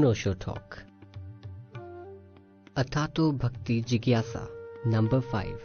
अनोशो talk अथातो भक्ति जिज्ञासा number five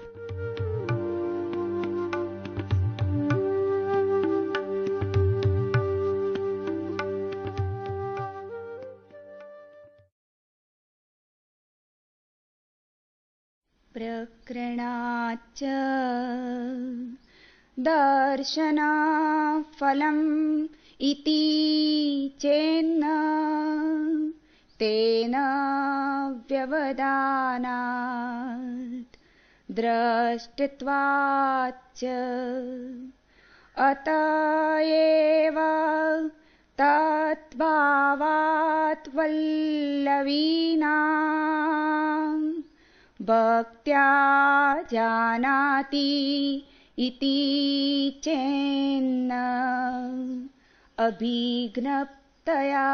द्रष्टत्वाच्च अत एव तद्भावात् वल्लवीनाम् भक्त्या जानाति इति चेन्न। अभिघ्नतया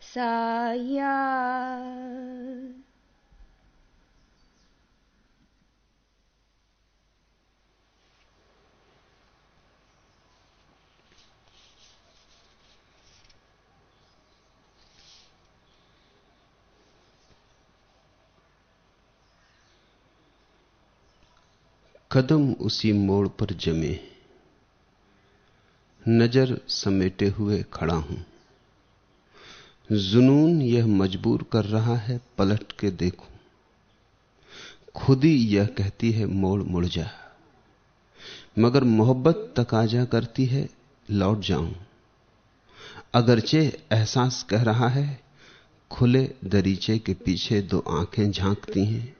साया कदम उसी मोड़ पर जमे। नज़र समेटे हुए खड़ा हूँ। जुनून यह मजबूर कर रहा है, पलट के देखूँ। खुद ही यह कहती है, मोड़ मुड़ जा। मगर मोहब्बत तकाजा करती है, लौट जाऊँ। अगरचे एहसास कह रहा है, खुले दरीचे के पीछे दो आँखें झांकती हैं।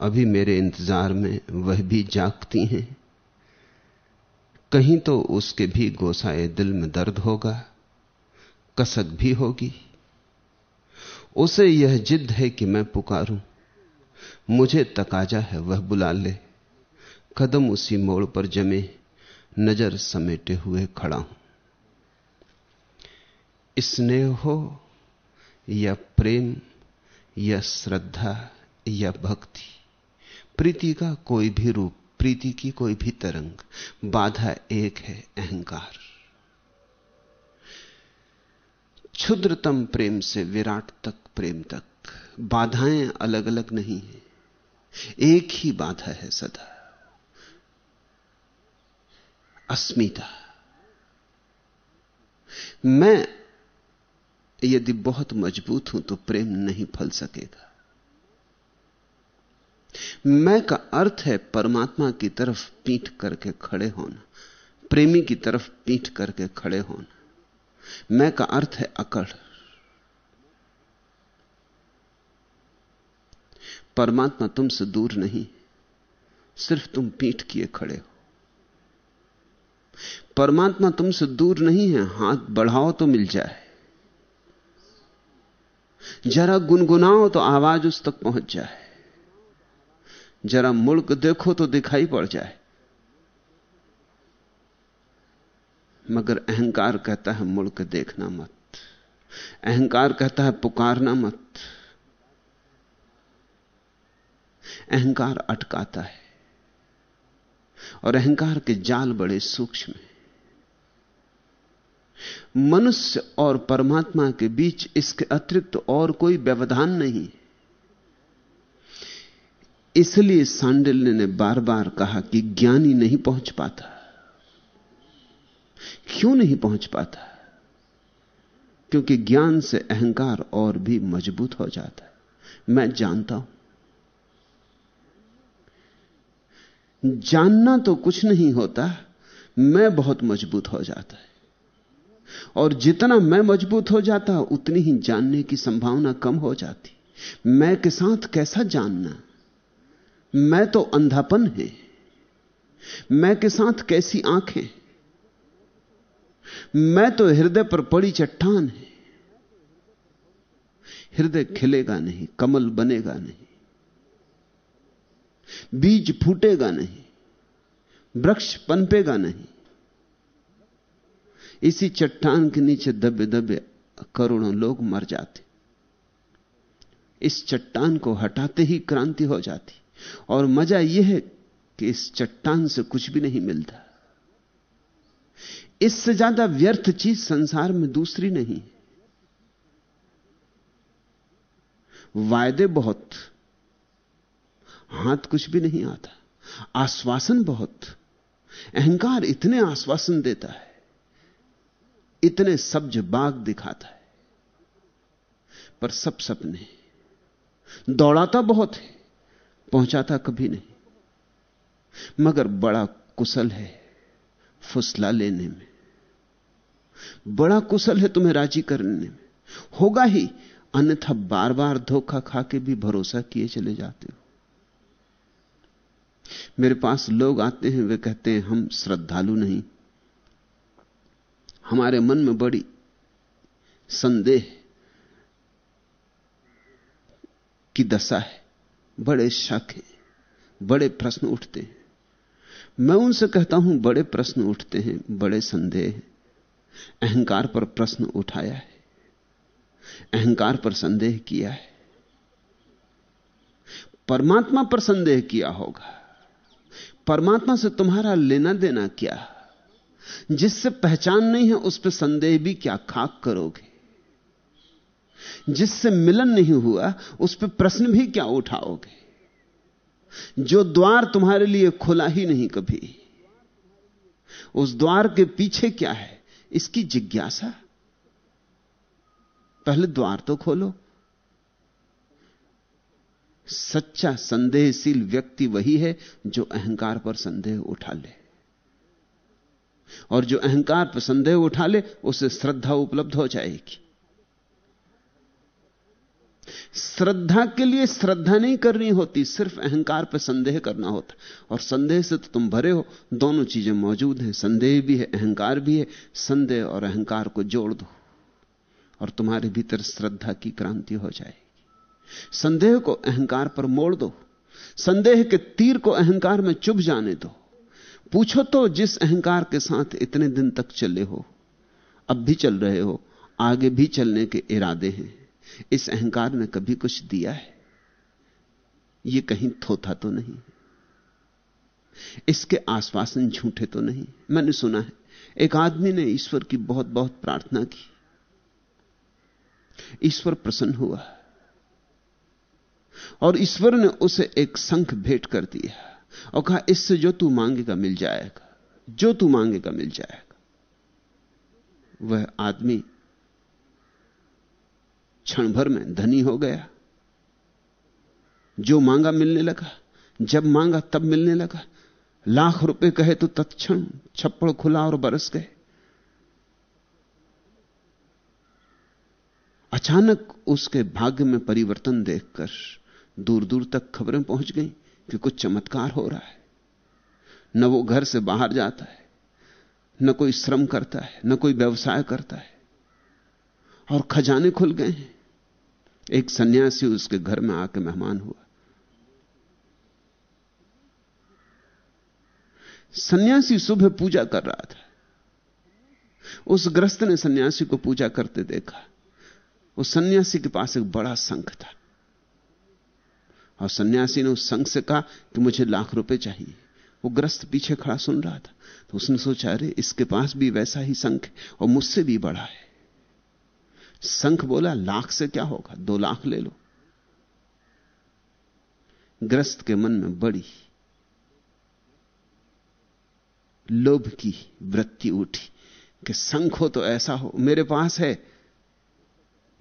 अभी मेरे इंतज़ार में वह भी जागती हैं। कहीं तो उसके भी गोसाए दिल में दर्द होगा, कसक भी होगी। उसे यह जिद है कि मैं पुकारूं। मुझे तकाजा है वह बुला ले। कदम उसी मोड़ पर जमे, नज़र समेटे हुए खड़ा हूँ। स्नेह हो या प्रेम, या श्रद्धा, या भक्ति प्रीति का कोई भी रूप, प्रीति की कोई भी तरंग, बाधा एक है अहंकार। क्षुद्रतम प्रेम से विराट तक प्रेम तक, बाधाएँ अलग अलग नहीं है। एक ही बाधा है सदा। अस्मिता। मैं यदि बहुत मज़बूत हूँ तो प्रेम नहीं फल सकेगा। मैं का अर्थ है परमात्मा की तरफ़ पीठ करके खड़े होना, प्रेमी की तरफ़ पीठ करके खड़े होना। मैं का अर्थ है अकड़। परमात्मा तुमसे दूर नहीं, सिर्फ़ तुम पीठ किए खड़े हो। परमात्मा तुमसे दूर नहीं है, हाथ बढ़ाओ तो मिल जाए। जरा गुनगुनाओ तो आवाज़ उस तक पहुँच जाए। जरा मुल्क देखो तो दिखाई पड़ जाए। मगर अहंकार कहता है, मुल्क देखना मत। अहंकार कहता है, पुकारना मत। अहंकार अटकाता है। और अहंकार के जाल बड़े सूक्ष्म हैं। मनुष्य और परमात्मा के बीच इसके अतिरिक्त और कोई व्यवधान नहीं इसलिए सांडिल्य ने बार बार कहा कि ज्ञानी नहीं पहुँच पाता। क्यों नहीं पहुँच पाता? क्योंकि ज्ञान से अहंकार और भी मज़बूत हो जाता है। मैं जानता हूँ। जानना तो कुछ नहीं होता, मैं बहुत मज़बूत हो जाता है। और जितना मैं मज़बूत हो जाता, उतनी ही जानने की संभावना कम हो जाती। मैं के साथ कैसा जानना? मैं तो अंधापन है। मैं के साथ कैसी आँखें? मैं तो हृदय पर पड़ी चट्टान है। हृदय खिलेगा नहीं, कमल बनेगा नहीं। बीज फूटेगा नहीं, वृक्ष पनपेगा नहीं। इसी चट्टान के नीचे दबे दबे करोड़ों लोग मर जाते। इस चट्टान को हटाते ही क्रांति हो जाती। और मज़ा यह है कि इस चट्टान से कुछ भी नहीं मिलता। इससे ज़्यादा व्यर्थ चीज़ संसार में दूसरी नहीं वायदे बहुत, हाथ कुछ भी नहीं आता, आश्वासन बहुत, अहंकार इतने आश्वासन देता है, इतने सब्ज बाग दिखाता है, पर सब सपने, दौड़ाता बहुत है। पहुंचाता कभी नहीं। मगर बड़ा कुशल है फुसला लेने में। बड़ा कुशल है तुम्हें राज़ी करने में। होगा ही, अन्यथा बार बार धोखा खा के भी भरोसा किए चले जाते हो। मेरे पास लोग आते हैं, वे कहते हैं, हम श्रद्धालु नहीं। हमारे मन में बड़ी संदेह की दशा है। बड़े शक है, बड़े प्रश्न उठते हैं। मैं उनसे कहता हूँ, बड़े प्रश्न उठते हैं, बड़े संदेह अहंकार पर प्रश्न उठाया है, अहंकार पर संदेह किया है। परमात्मा पर संदेह किया होगा, परमात्मा से तुम्हारा लेना देना क्या, जिससे पहचान नहीं है, उस पर संदेह भी क्या खाक करोगे? जिससे मिलन नहीं हुआ, उस पर प्रश्न भी क्या उठाओगे? जो द्वार तुम्हारे लिए खुला ही नहीं कभी, उस द्वार के पीछे क्या है? इसकी जिज्ञासा? पहले द्वार तो खोलो। सच्चा संदेहशील व्यक्ति वही है जो अहंकार पर संदेह उठा ले। और जो अहंकार पर संदेह उठा ले, उसे श्रद्धा उपलब्ध हो जाएगी। श्रद्धा के लिए श्रद्धा नहीं करनी होती, सिर्फ़ अहंकार पर संदेह करना होता। और संदेह से तो तुम भरे हो, दोनों चीज़ें मौजूद हैं, संदेह भी है, अहंकार भी है। संदेह और अहंकार को जोड़ दो, और तुम्हारे भीतर श्रद्धा की क्रांति हो जाएगी। संदेह को अहंकार पर मोड़ दो, संदेह के तीर को अहंकार में चुभ जाने दो। पूछो तो जिस अहंकार के साथ इतने दिन तक चले हो, अब भी चल रहे हो, आगे भी चलने के इरादे हैं। इस अहंकार ने कभी कुछ दिया है? यह कहीं थोथा तो नहीं। इसके आश्वासन झूठे तो नहीं। मैंने सुना है, एक आदमी ने ईश्वर की बहुत बहुत प्रार्थना की। ईश्वर प्रसन्न हुआ। और ईश्वर ने उसे एक संख भेंट कर दिया और कहा, इससे जो तू मांगेगा मिल जाएगा। जो तू मांगेगा मिल जाएगा। वह आदमी क्षण भर में धनी हो गया। जो मांगा मिलने लगा, जब मांगा तब मिलने लगा। लाख रुपए कहे तो तत्क्षण छप्पड़ खुला और बरस गए। अचानक उसके भाग्य में परिवर्तन देखकर दूर दूर तक खबरें पहुँच गई कि कुछ चमत्कार हो रहा है। न वो घर से बाहर जाता है, न कोई श्रम करता है, न कोई व्यवसाय करता है। और खजाने खुल गए हैं। एक सन्यासी उसके घर में आके मेहमान हुआ। सन्यासी सुबह पूजा कर रहा था। उस ग्रस्त ने सन्यासी को पूजा करते देखा। उस सन्यासी के पास एक बड़ा संख था। और सन्यासी ने उस संघ से कहा कि मुझे लाख रुपए चाहिए। वो ग्रस्त पीछे खड़ा सुन रहा था। तो उसने सोचा, अरे, इसके पास भी वैसा ही संख और मुझसे भी बड़ा है। संख बोला, लाख से क्या होगा? दो लाख ले लो। ग्रस्त के मन में बड़ी लोभ की वृत्ति उठी कि संख हो तो ऐसा हो। मेरे पास है।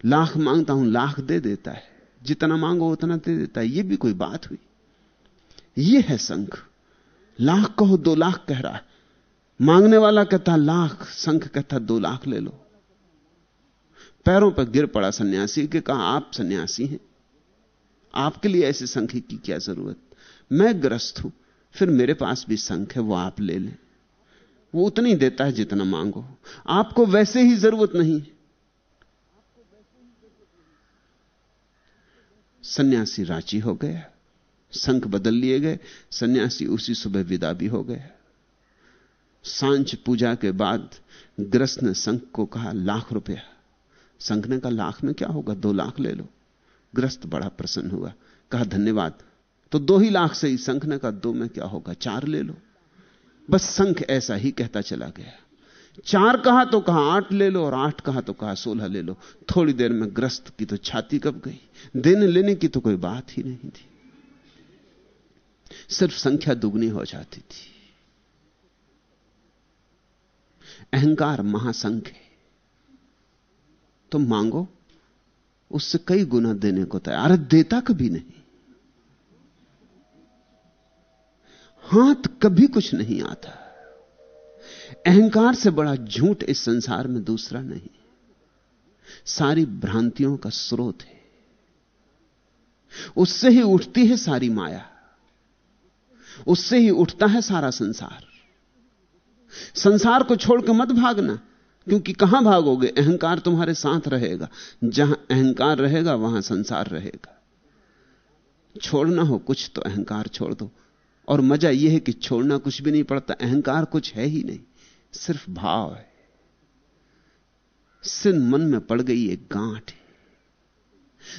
लाख माँगता हूँ, लाख दे देता है। जितना मांगो, उतना दे देता है। यह भी कोई बात हुई? यह है संख। लाख कहो, दो लाख कह रहा है। मांगने वाला कहता, लाख। संख कहता, दो लाख ले लो। पैरों पर गिर पड़ा सन्यासी के कहा, आप सन्यासी हैं। आपके लिए ऐसे संख की क्या ज़रूरत? मैं ग्रस्त हूँ, फिर मेरे पास भी संख है वो आप ले लें। वो उतना देता है जितना मांगो। आपको वैसे ही ज़रूरत नहीं सन्यासी रांची हो गया। संख बदल लिए गए। सन्यासी उसी सुबह विदा भी हो गया। साँझ पूजा के बाद ग्रस्त ने संख को कहा, लाख रुपया। संघ ने कहा लाख में क्या होगा? दो लाख ले लो। ग्रस्त बड़ा प्रसन्न हुआ। कहा, धन्यवाद। तो दो ही लाख से ही संघ ने कहा दो में क्या होगा? चार ले लो। बस संख ऐसा ही कहता चला गया। चार कहा तो कहा आठ ले लो और आठ कहा तो कहा सोलह ले लो। थोड़ी देर में ग्रस्त की तो छाती कब गई। देने लेने की तो कोई बात ही नहीं थी। सिर्फ़ संख्या दुगनी हो जाती थी। अहंकार महासंघ है। तुम मांगो, उससे कई गुना देने को तैयार। देता कभी नहीं। हाथ कभी कुछ नहीं आता। अहंकार से बड़ा झूठ इस संसार में दूसरा नहीं। सारी भ्रांतियों का स्रोत है। उससे ही उठती है सारी माया। उससे ही उठता है सारा संसार। संसार को छोड़कर मत भागना। क्योंकि कहाँ भागोगे? अहंकार तुम्हारे साथ रहेगा। जहाँ अहंकार रहेगा, वहाँ संसार रहेगा। छोड़ना हो कुछ तो अहंकार छोड़ दो। और मज़ा यह है कि छोड़ना कुछ भी नहीं पड़ता। अहंकार कुछ है ही नहीं। सिर्फ़ भाव है। सिर मन में पड़ गई एक गांठ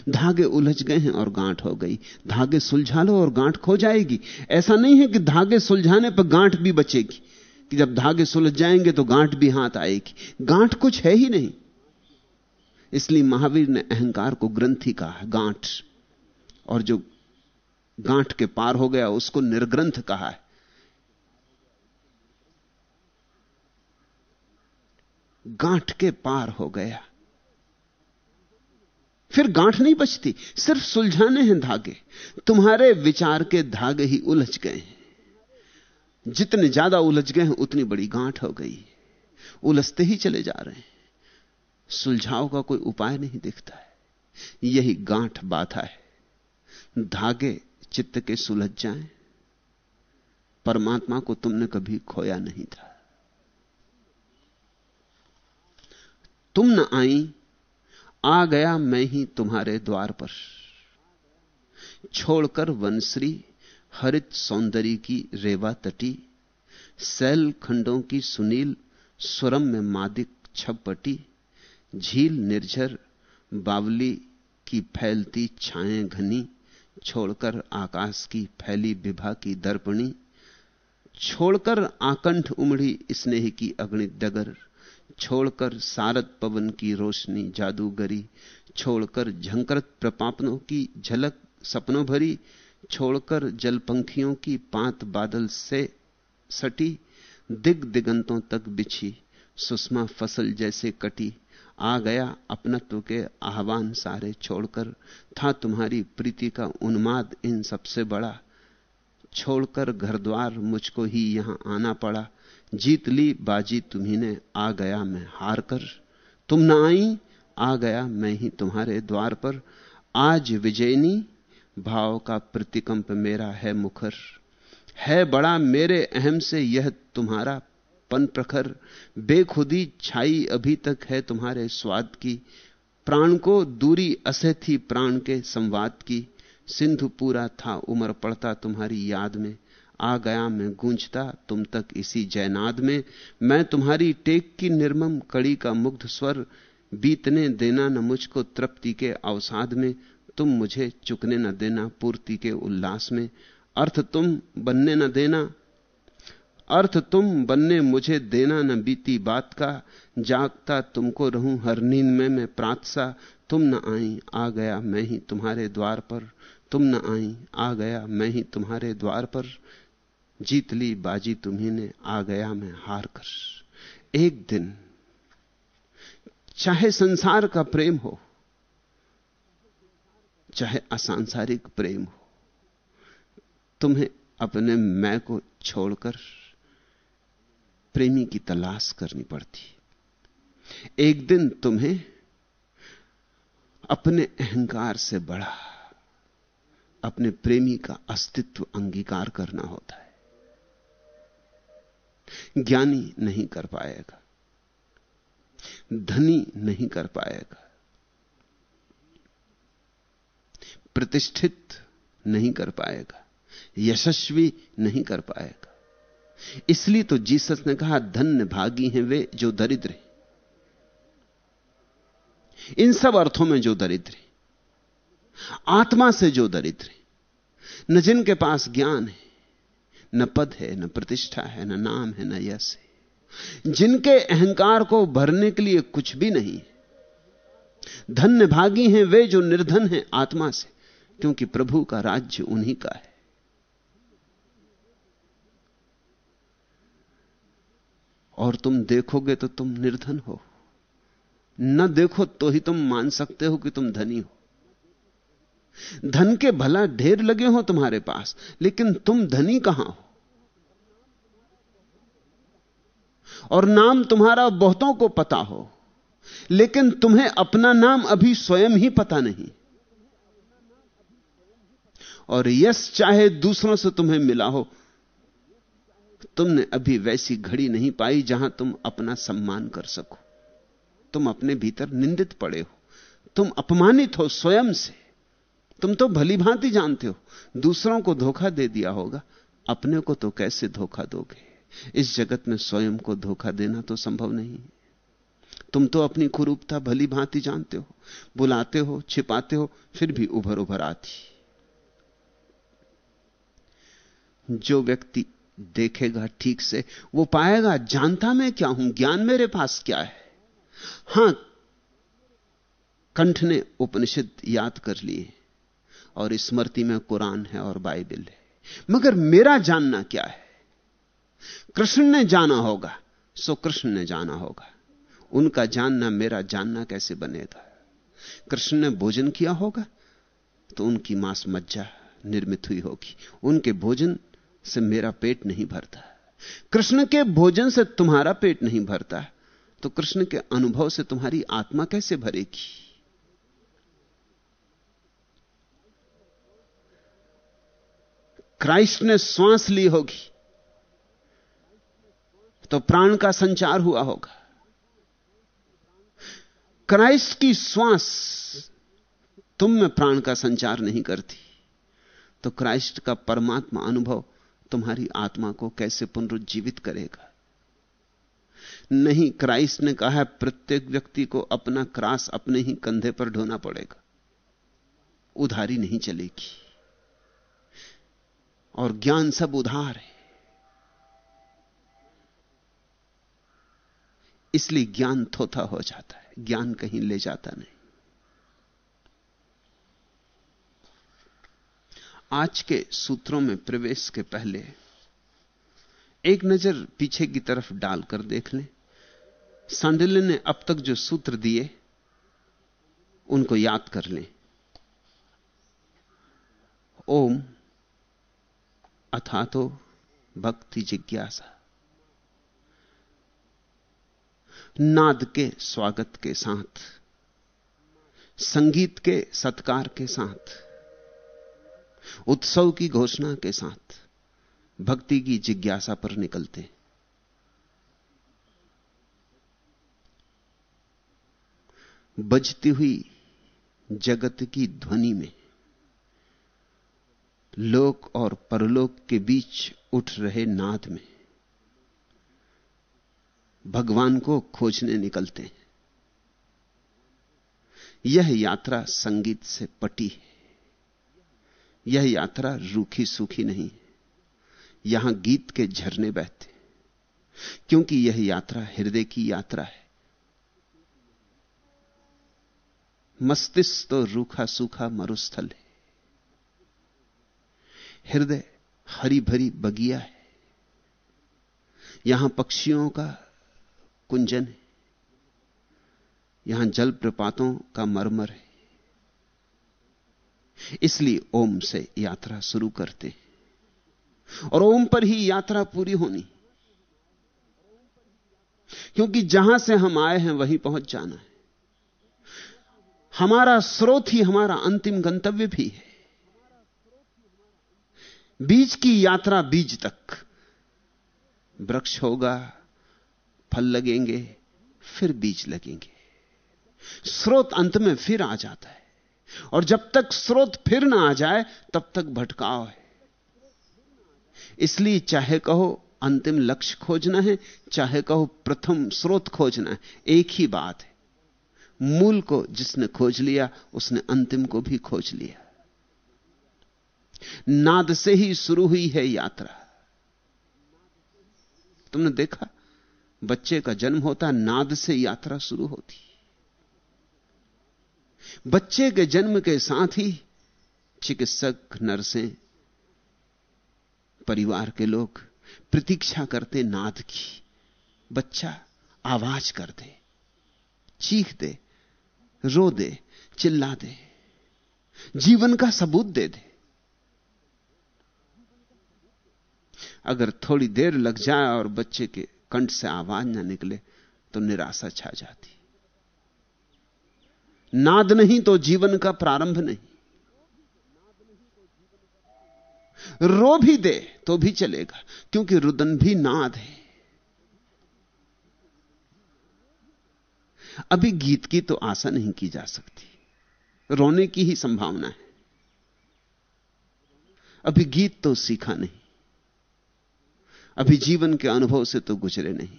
धागे उलझ गए हैं और गांठ हो गई। धागे सुलझा लो और गांठ खो जाएगी। ऐसा नहीं है कि धागे सुलझाने पर गांठ भी बचेगी। कि जब धागे सुलझ जाएँगे तो गांठ भी हाथ आएगी। गांठ कुछ है ही नहीं। इसलिए महावीर ने अहंकार को ग्रंथि कहा है, गांठ। और जो गांठ के पार हो गया, उसको निर्ग्रंथ कहा है। गांठ के पार हो गया। फिर गांठ नहीं बचती, सिर्फ़ सुलझाने हैं धागे। तुम्हारे विचार के धागे ही उलझ गए हैं। जितने ज़्यादा उलझ गए हैं, उतनी बड़ी गांठ हो गई। उलझते ही चले जा रहे हैं। सुलझाव का कोई उपाय नहीं दिखता है। यही गांठ बाधा है। धागे चित्त के सुलझ जाएँ। परमात्मा को तुमने कभी खोया नहीं था। तुम न आई, आ गया मैं ही तुम्हारे द्वार पर। छोड़कर वनश्री हरित सौंदर्य की रेवा तटी, सैल खंडों की सुनील स्वरम में मादिक छपटी झील निर्झर बावली की फैलती छाएँ घनी, छोड़कर आकाश की फैली विभा की दर्पणी, छोड़कर आकंठ उमड़ी स्नेह की अग्नि डगर, छोड़कर सारद पवन की रोशनी जादूगरी, छोड़कर झंकरत प्रपापनों की झलक सपनों भरी छोड़कर जलपंखियों की पांत बादल से सटी दिग दिगंतों तक बिछी, सुषमा फ़सल जैसे कटी, आ गया अपनत्व के आह्वान सारे छोड़कर। था तुम्हारी प्रीति का उन्माद इन सबसे बड़ा। छोड़कर घर द्वार मुझको ही यहाँ आना पड़ा। जीत ली बाजी तुम्ही आ गया मैं हार कर। तुम न आई, आ गया मैं ही तुम्हारे द्वार पर। आज विजयनी भाव का प्रतिकंप मेरा है मुखर। है बड़ा मेरे अहम से यह तुम्हारा पन प्रखर। बेखुदी छाई अभी तक है तुम्हारे स्वाद की। प्राण को दूरी असे थी प्राण के संवाद की। सिंधु पूरा था उमर पड़ता तुम्हारी याद में। आ गया मैं गूंजता तुम तक इसी जयनाद में। मैं तुम्हारी टेक की निर्मम कड़ी का मुग्ध स्वर। बीतने देना न मुझको तृप्ति के अवसाद में। तुम मुझे चुकने न देना पूर्ति के उल्लास में। अर्थ तुम बनने न देना। अर्थ तुम बनने मुझे देना न बीती बात का। जागता तुमको रहूँ हर नींद में, मैं प्रातसा। तुम न आई, आ गया मैं ही तुम्हारे द्वार पर। तुम न आई, आ गया मैं ही तुम्हारे द्वार पर। जीत ली बाजी तुम्ही ने आ गया मैं हार कर। एक दिन, चाहे संसार का प्रेम हो चाहे असांसारिक प्रेम हो, तुम्हें अपने मैं को छोड़कर प्रेमी की तलाश करनी पड़ती। एक दिन तुम्हें अपने अहंकार से बड़ा, अपने प्रेमी का अस्तित्व अंगीकार करना होता है। ज्ञानी नहीं कर पाएगा, धनी नहीं कर पाएगा प्रतिष्ठित नहीं कर पाएगा, यशस्वी नहीं कर पाएगा। इसलिए तो जीसस ने कहा, धन्य भागी हैं वे जो दरिद्र हैं। इन सब अर्थों में जो दरिद्र है, आत्मा से जो दरिद्र है, न जिनके पास ज्ञान है, न पद है, न प्रतिष्ठा है, न नाम है, न यश है। जिनके अहंकार को भरने के लिए कुछ भी नहीं धन्य भागी हैं वे जो निर्धन हैं आत्मा से। क्योंकि प्रभु का राज्य उन्हीं का है। और तुम देखोगे तो तुम निर्धन हो। न देखो तो ही तुम मान सकते हो कि तुम धनी हो। धन के भला ढेर लगे हो तुम्हारे पास, लेकिन तुम धनी कहाँ हो? और नाम तुम्हारा बहुतों को पता हो, लेकिन तुम्हें अपना नाम अभी स्वयं ही पता नहीं। और यश चाहे दूसरों से तुम्हें मिला हो। तुमने अभी वैसी घड़ी नहीं पाई जहाँ तुम अपना सम्मान कर सको। तुम अपने भीतर निंदित पड़े हो। तुम अपमानित हो स्वयं से। तुम तो भली भांति जानते हो। दूसरों को धोखा दे दिया होगा। अपने को तो कैसे धोखा दोगे? इस जगत में स्वयं को धोखा देना तो संभव नहीं तुम तो अपनी कुरूपता भली भांति जानते हो। बुलाते हो, छिपाते हो, फिर भी उभर उभर आती। जो व्यक्ति देखेगा ठीक से, वो पाएगा, जानता मैं क्या हूँ, ज्ञान मेरे पास क्या है? हाँ, कंठ ने उपनिषद याद कर लिए, और स्मृति में कुरान है और बाइबल है। मगर मेरा जानना क्या है? कृष्ण ने जाना होगा, सो कृष्ण ने जाना होगा। उनका जानना, मेरा जानना कैसे बनेगा? कृष्ण ने भोजन किया होगा तो उनकी मांस मज्जा निर्मित हुई होगी। उनके भोजन से मेरा पेट नहीं भरता। कृष्ण के भोजन से तुम्हारा पेट नहीं भरता। तो कृष्ण के अनुभव से तुम्हारी आत्मा कैसे भरेगी? क्राइस्ट ने श्वास ली होगी तो प्राण का संचार हुआ होगा। क्राइस्ट की श्वास तुम में प्राण का संचार नहीं करती तो क्राइस्ट का परमात्मा अनुभव तुम्हारी आत्मा को कैसे पुनरुज्जीवित करेगा? नहीं, क्राइस्ट ने कहा है, प्रत्येक व्यक्ति को अपना क्रास अपने ही कंधे पर ढोना पड़ेगा। उधारी नहीं चलेगी। और ज्ञान सब उधार है। इसलिए ज्ञान थोथा हो जाता है, ज्ञान कहीं ले जाता नहीं। आज के सूत्रों में प्रवेश के पहले एक नज़र पीछे की तरफ़ डालकर देख लें। सांडिल्य ने अब तक जो सूत्र दिए, उनको याद कर लें। ओम अथा तो भक्ति जिज्ञासा। नाद के स्वागत के साथ, संगीत के सत्कार के साथ। उत्सव की घोषणा के साथ भक्ति की जिज्ञासा पर निकलते बजती हुई जगत की ध्वनि में लोक और परलोक के बीच उठ रहे नाद में भगवान को खोजने निकलते हैं। यह यात्रा संगीत से पटी है। यह यात्रा रूखी सूखी नहीं। यहाँ गीत के झरने बहते। क्योंकि यह यात्रा हृदय की यात्रा है। मस्तिष्क तो रूखा सूखा मरुस्थल है। हृदय हरी भरी बगिया है। यहाँ पक्षियों का कुंजन है। यहाँ जल प्रपातों का मरमर है। इसलिए ओम से यात्रा शुरू करते और ओम पर ही यात्रा पूरी होनी। क्योंकि जहाँ से हम आए हैं, वहीं पहुँच जाना है। हमारा स्रोत ही, हमारा अंतिम गंतव्य भी है। बीज की यात्रा बीज तक। वृक्ष होगा, फल लगेंगे, फिर बीज लगेंगे। स्रोत अंत में फिर आ जाता है। और जब तक स्रोत फिर ना आ जाए, तब तक भटकाव है। इसलिए चाहे कहो अंतिम लक्ष्य खोजना है, चाहे कहो प्रथम स्रोत खोजना है, एक ही बात है। मूल को जिसने खोज लिया, उसने अंतिम को भी खोज लिया। नाद से ही शुरू हुई है यात्रा। तुमने देखा? बच्चे का जन्म होता, नाद से यात्रा शुरू होती। बच्चे के जन्म के साथ ही चिकित्सक, नर्सें, परिवार के लोग प्रतीक्षा करते, नाद की। बच्चा आवाज़ कर दे चीख दे रो दे चिल्ला दे जीवन का सबूत दे दे। अगर थोड़ी देर लग जाए और बच्चे के कंठ से आवाज़ ना निकले तो निराशा छा जाती। नाद नहीं तो जीवन का प्रारंभ नहीं। रो भी दे तो भी चलेगा, क्योंकि रुदन भी नाद है। अभी गीत की तो आशा नहीं की जा सकती। रोने की ही संभावना है। अभी गीत तो सीखा नहीं। अभी जीवन के अनुभव से तो गुजरे नहीं।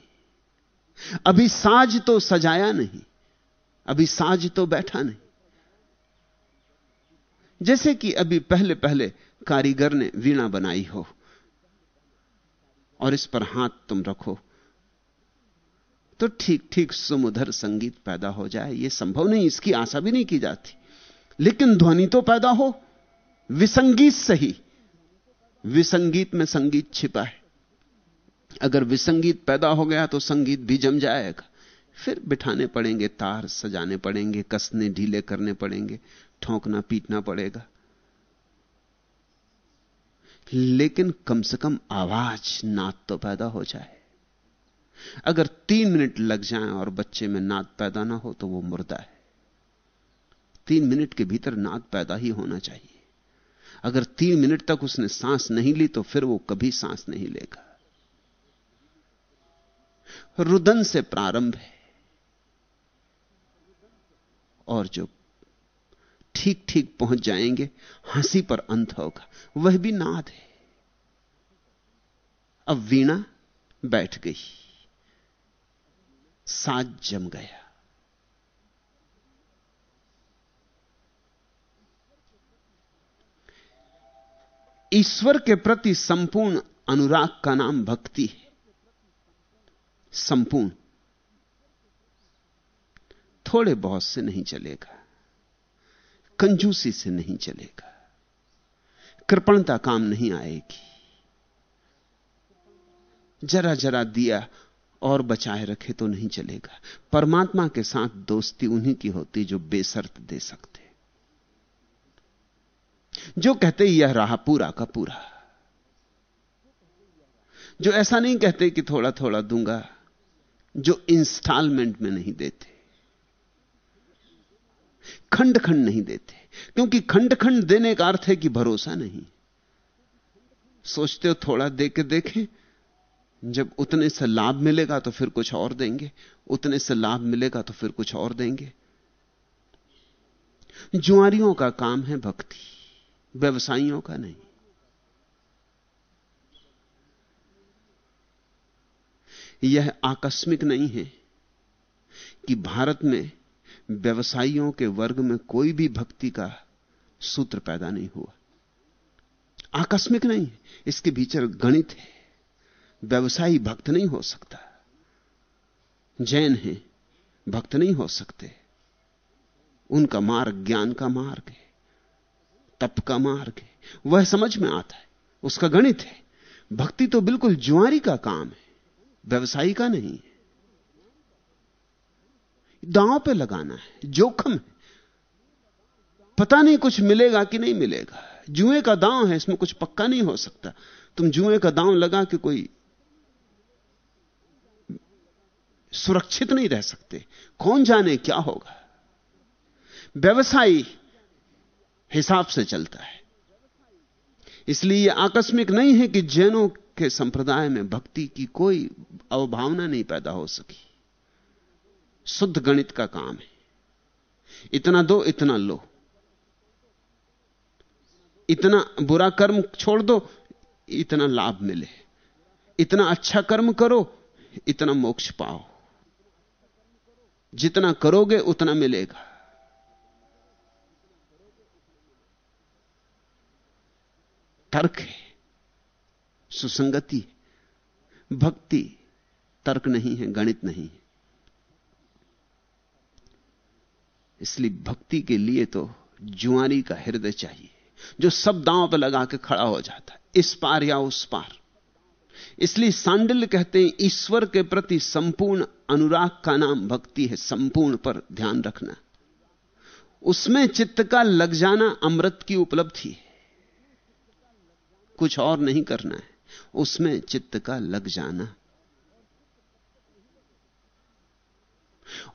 अभी साज तो सजाया नहीं। अभी साज तो बैठा नहीं। जैसे कि अभी पहले पहले कारीगर ने वीणा बनाई हो, और इस पर हाथ तुम रखो तो ठीक ठीक सुमधुर संगीत पैदा हो जाए। यह संभव नहीं, इसकी आशा भी नहीं की जाती। लेकिन ध्वनि तो पैदा हो, विसंगीत सही विसंगीत में संगीत छिपा है। अगर विसंगीत पैदा हो गया तो संगीत भी जम जाएगा। फिर बिठाने पड़ेंगे, तार सजाने पड़ेंगे, कसने, ढीले करने पड़ेंगे, ठोंकना, पीटना पड़ेगा। लेकिन कम से कम आवाज़ नाद तो पैदा हो जाए। अगर तीन मिनट लग जाएँ और बच्चे में नाद पैदा ना हो तो वो मुर्दा है। तीन मिनट के भीतर नाद पैदा ही होना चाहिए। अगर तीन मिनट तक उसने सांस नहीं ली तो फिर वो कभी सांस नहीं लेगा। रुदन से प्रारंभ है। और जो ठीक ठीक पहुँच जाएँगे, हँसी पर अंत होगा। वह भी नाद है। अब वीणा बैठ गई। साज जम गया। ईश्वर के प्रति संपूर्ण अनुराग का नाम भक्ति है। संपूर्ण। थोड़े बहुत से नहीं चलेगा। कंजूसी से नहीं चलेगा। कृपणता काम नहीं आएगी। जरा जरा दिया और बचाए रखे तो नहीं चलेगा। परमात्मा के साथ दोस्ती उन्हीं की होती जो बेसर्त दे सकते। जो कहते यह रहा पूरा का पूरा। जो ऐसा नहीं कहते कि थोड़ा थोड़ा दूँगा, जो इंस्टॉलमेंट में नहीं देते। खंड खंड नहीं देते। क्योंकि खंड खंड देने का अर्थ है कि भरोसा नहीं। सोचते हो थोड़ा दे के देखें, जब उतने से लाभ मिलेगा तो फिर कुछ और देंगे, उतने से लाभ मिलेगा तो फिर कुछ और देंगे। जुआरियों का काम है भक्ति, व्यवसायियों का नहीं। यह आकस्मिक नहीं है कि भारत में व्यवसायियों के वर्ग में कोई भी भक्ति का सूत्र पैदा नहीं हुआ। आकस्मिक नहीं, इसके भीतर गणित है। व्यवसायी भक्त नहीं हो सकता। जैन है, भक्त नहीं हो सकते। उनका मार्ग ज्ञान का मार्ग है, तप का मार्ग है। वह समझ में आता है, उसका गणित है। भक्ति तो बिल्कुल जुआरी का काम है, व्यवसायी का नहीं दांव पे लगाना है, जोखम है। पता नहीं कुछ मिलेगा कि नहीं मिलेगा। जुए का दांव है, इसमें कुछ पक्का नहीं हो सकता। तुम जुए का दांव लगा के कोई सुरक्षित नहीं रह सकते। कौन जाने क्या होगा? व्यवसायी हिसाब से चलता है। इसलिए यह आकस्मिक नहीं है कि जैनों के संप्रदाय में भक्ति की कोई अवभावना नहीं पैदा हो सकी। शुद्ध गणित का काम है। इतना दो, इतना लो। इतना बुरा कर्म छोड़ दो, इतना लाभ मिले। इतना अच्छा कर्म करो, इतना मोक्ष पाओ। जितना करोगे, उतना मिलेगा। तर्क है, सुसंगति भक्ति तर्क नहीं है, गणित नहीं है। इसलिए भक्ति के लिए तो जुआरी का हृदय चाहिए, जो सब दांव पर लगा के खड़ा हो जाता है, इस पार या उस पार। इसलिए सांडिल कहते हैं, ईश्वर के प्रति संपूर्ण अनुराग का नाम भक्ति है, संपूर्ण पर ध्यान रखना। उसमें चित्त का लग जाना अमृत की उपलब्धि है। कुछ और नहीं करना है, उसमें चित्त का लग जाना।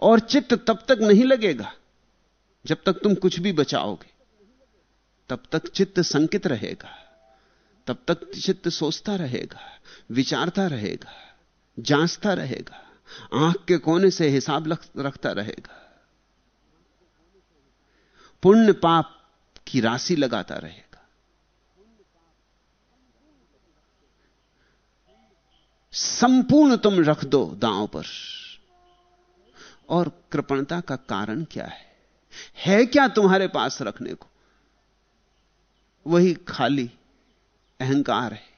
और चित्त तब तक नहीं लगेगा जब तक तुम कुछ भी बचाओगे, तब तक चित्त संकित रहेगा, तब तक चित्त सोचता रहेगा, विचारता रहेगा, जांचता रहेगा, आँख के कोने से हिसाब रखता रहेगा। पुण्य पाप की राशि लगाता रहेगा। संपूर्ण तुम रख दो दांव पर। और कृपणता का कारण क्या है? है क्या तुम्हारे पास रखने को? वही खाली अहंकार है।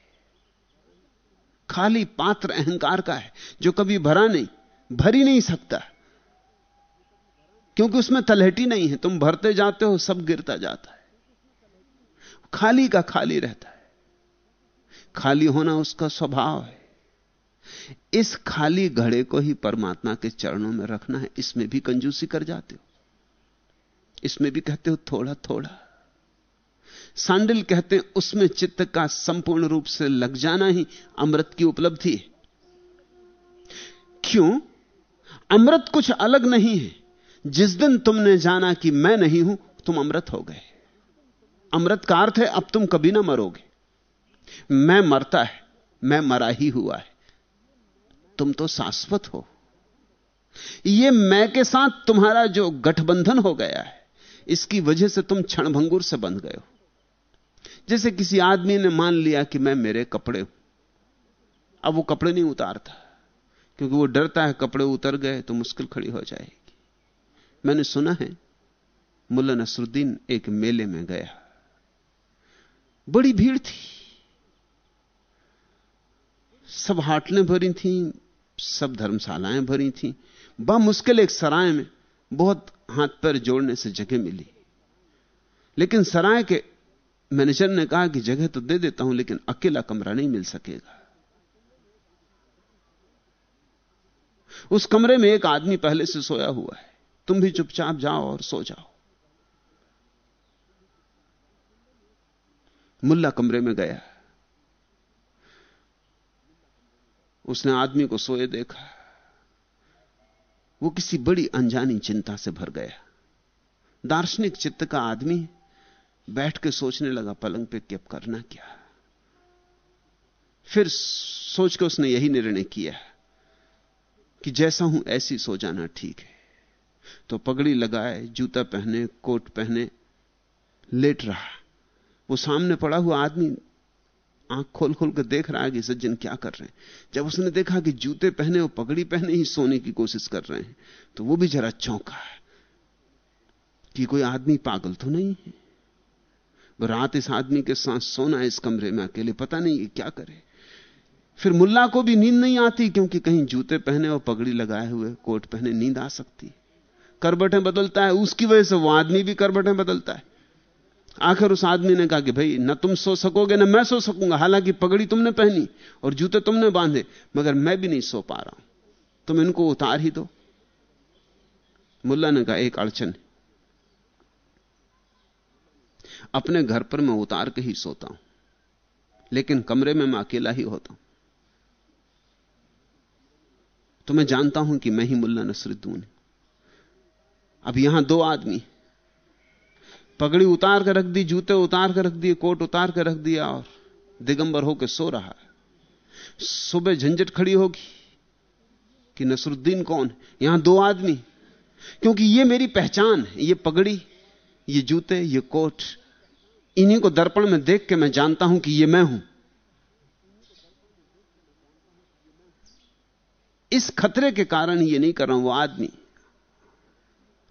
खाली पात्र अहंकार का है, जो कभी भरा नहीं, भर ही नहीं सकता। क्योंकि उसमें तलहटी नहीं है, तुम भरते जाते हो, सब गिरता जाता है। खाली का खाली रहता है। खाली होना उसका स्वभाव है। इस खाली घड़े को ही परमात्मा के चरणों में रखना है, इसमें भी कंजूसी कर जाते हो। इसमें भी कहते हो थोड़ा थोड़ा। सांडिल कहते हैं, उसमें चित्त का संपूर्ण रूप से लग जाना ही अमृत की उपलब्धि है। क्यों? अमृत कुछ अलग नहीं है। जिस दिन तुमने जाना कि मैं नहीं हूँ, तुम अमृत हो गए। अमृत का अर्थ है, अब तुम कभी ना मरोगे। मैं मरता है, मैं मरा ही हुआ है। तुम तो शाश्वत हो। यह मैं के साथ तुम्हारा जो गठबंधन हो गया है इसकी वजह से तुम क्षणभंगुर से बंध गए हो। जैसे किसी आदमी ने मान लिया कि मैं मेरे कपड़े हूँ। अब वो कपड़े नहीं उतारता, क्योंकि वो डरता है कपड़े उतर गए तो मुश्किल खड़ी हो जाएगी। मैंने सुना है, मुल्ला नसरुद्दीन एक मेले में गया। बड़ी भीड़ थी। सब हाटलें भरी थी, सब धर्मशालाएँ भरी थी। बा मुश्किल एक सराय में बहुत हाथ पैर जोड़ने से जगह मिली। लेकिन सराय के मैनेजर ने कहा कि जगह तो दे देता हूँ, लेकिन अकेला कमरा नहीं मिल सकेगा। उस कमरे में एक आदमी पहले से सोया हुआ है। तुम भी चुपचाप जाओ और सो जाओ। मुल्ला कमरे में गया। उसने आदमी को सोए देखा। वो किसी बड़ी अनजानी चिंता से भर गया। दार्शनिक चित्त का आदमी बैठ के सोचने लगा, पलंग पे कि करना क्या? फिर सोच के उसने यही निर्णय किया कि जैसा हूँ ऐसी सो जाना ठीक है। तो पगड़ी लगाए, जूता पहने, कोट पहने, लेट रहा। वो सामने पड़ा हुआ आदमी आँख खोल खोल कर देख रहा है कि सज्जन क्या कर रहे हैं। जब उसने देखा कि जूते पहने और पगड़ी पहने ही सोने की कोशिश कर रहे हैं तो वो भी जरा चौंका है कि कोई आदमी पागल तो नहीं है। रात इस आदमी के साथ सोना इस कमरे में अकेले पता नहीं क्या करे। फिर मुल्ला को भी नींद नहीं आती क्योंकि कहीं जूते पहने और पगड़ी लगाए हुए कोट पहने नींद आ सकती। करबटें बदलता है, उसकी वजह से वो आदमी भी करबटें बदलता है। आखिर उस आदमी ने कहा कि भाई, न तुम सो सकोगे, न मैं सो सकूँगा। हालाँकि पगड़ी तुमने पहनी और जूते तुमने बांधे, मगर मैं भी नहीं सो पा रहा हूँ। तुम इनको उतार ही दो। मुल्ला ने कहा, एक अड़चन अपने घर पर मैं उतार के ही सोता हूँ, लेकिन कमरे में मैं अकेला ही होता हूँ। तो मैं जानता हूँ कि मैं ही मुल्ला नसरुद्दून अब यहाँ दो आदमी पगड़ी उतार कर रख दी, जूते उतार कर रख दिए, कोट उतार कर रख दिया और दिगंबर होकर सो रहा है। सुबह झंझट खड़ी होगी कि नसरुद्दीन कौन यहाँ दो आदमी। क्योंकि ये मेरी पहचान है, ये पगड़ी, ये जूते, ये कोट, इन्हीं को दर्पण में देख के मैं जानता हूँ कि ये मैं हूँ। इस खतरे के कारण ये नहीं कर रहा हूँ, वो आदमी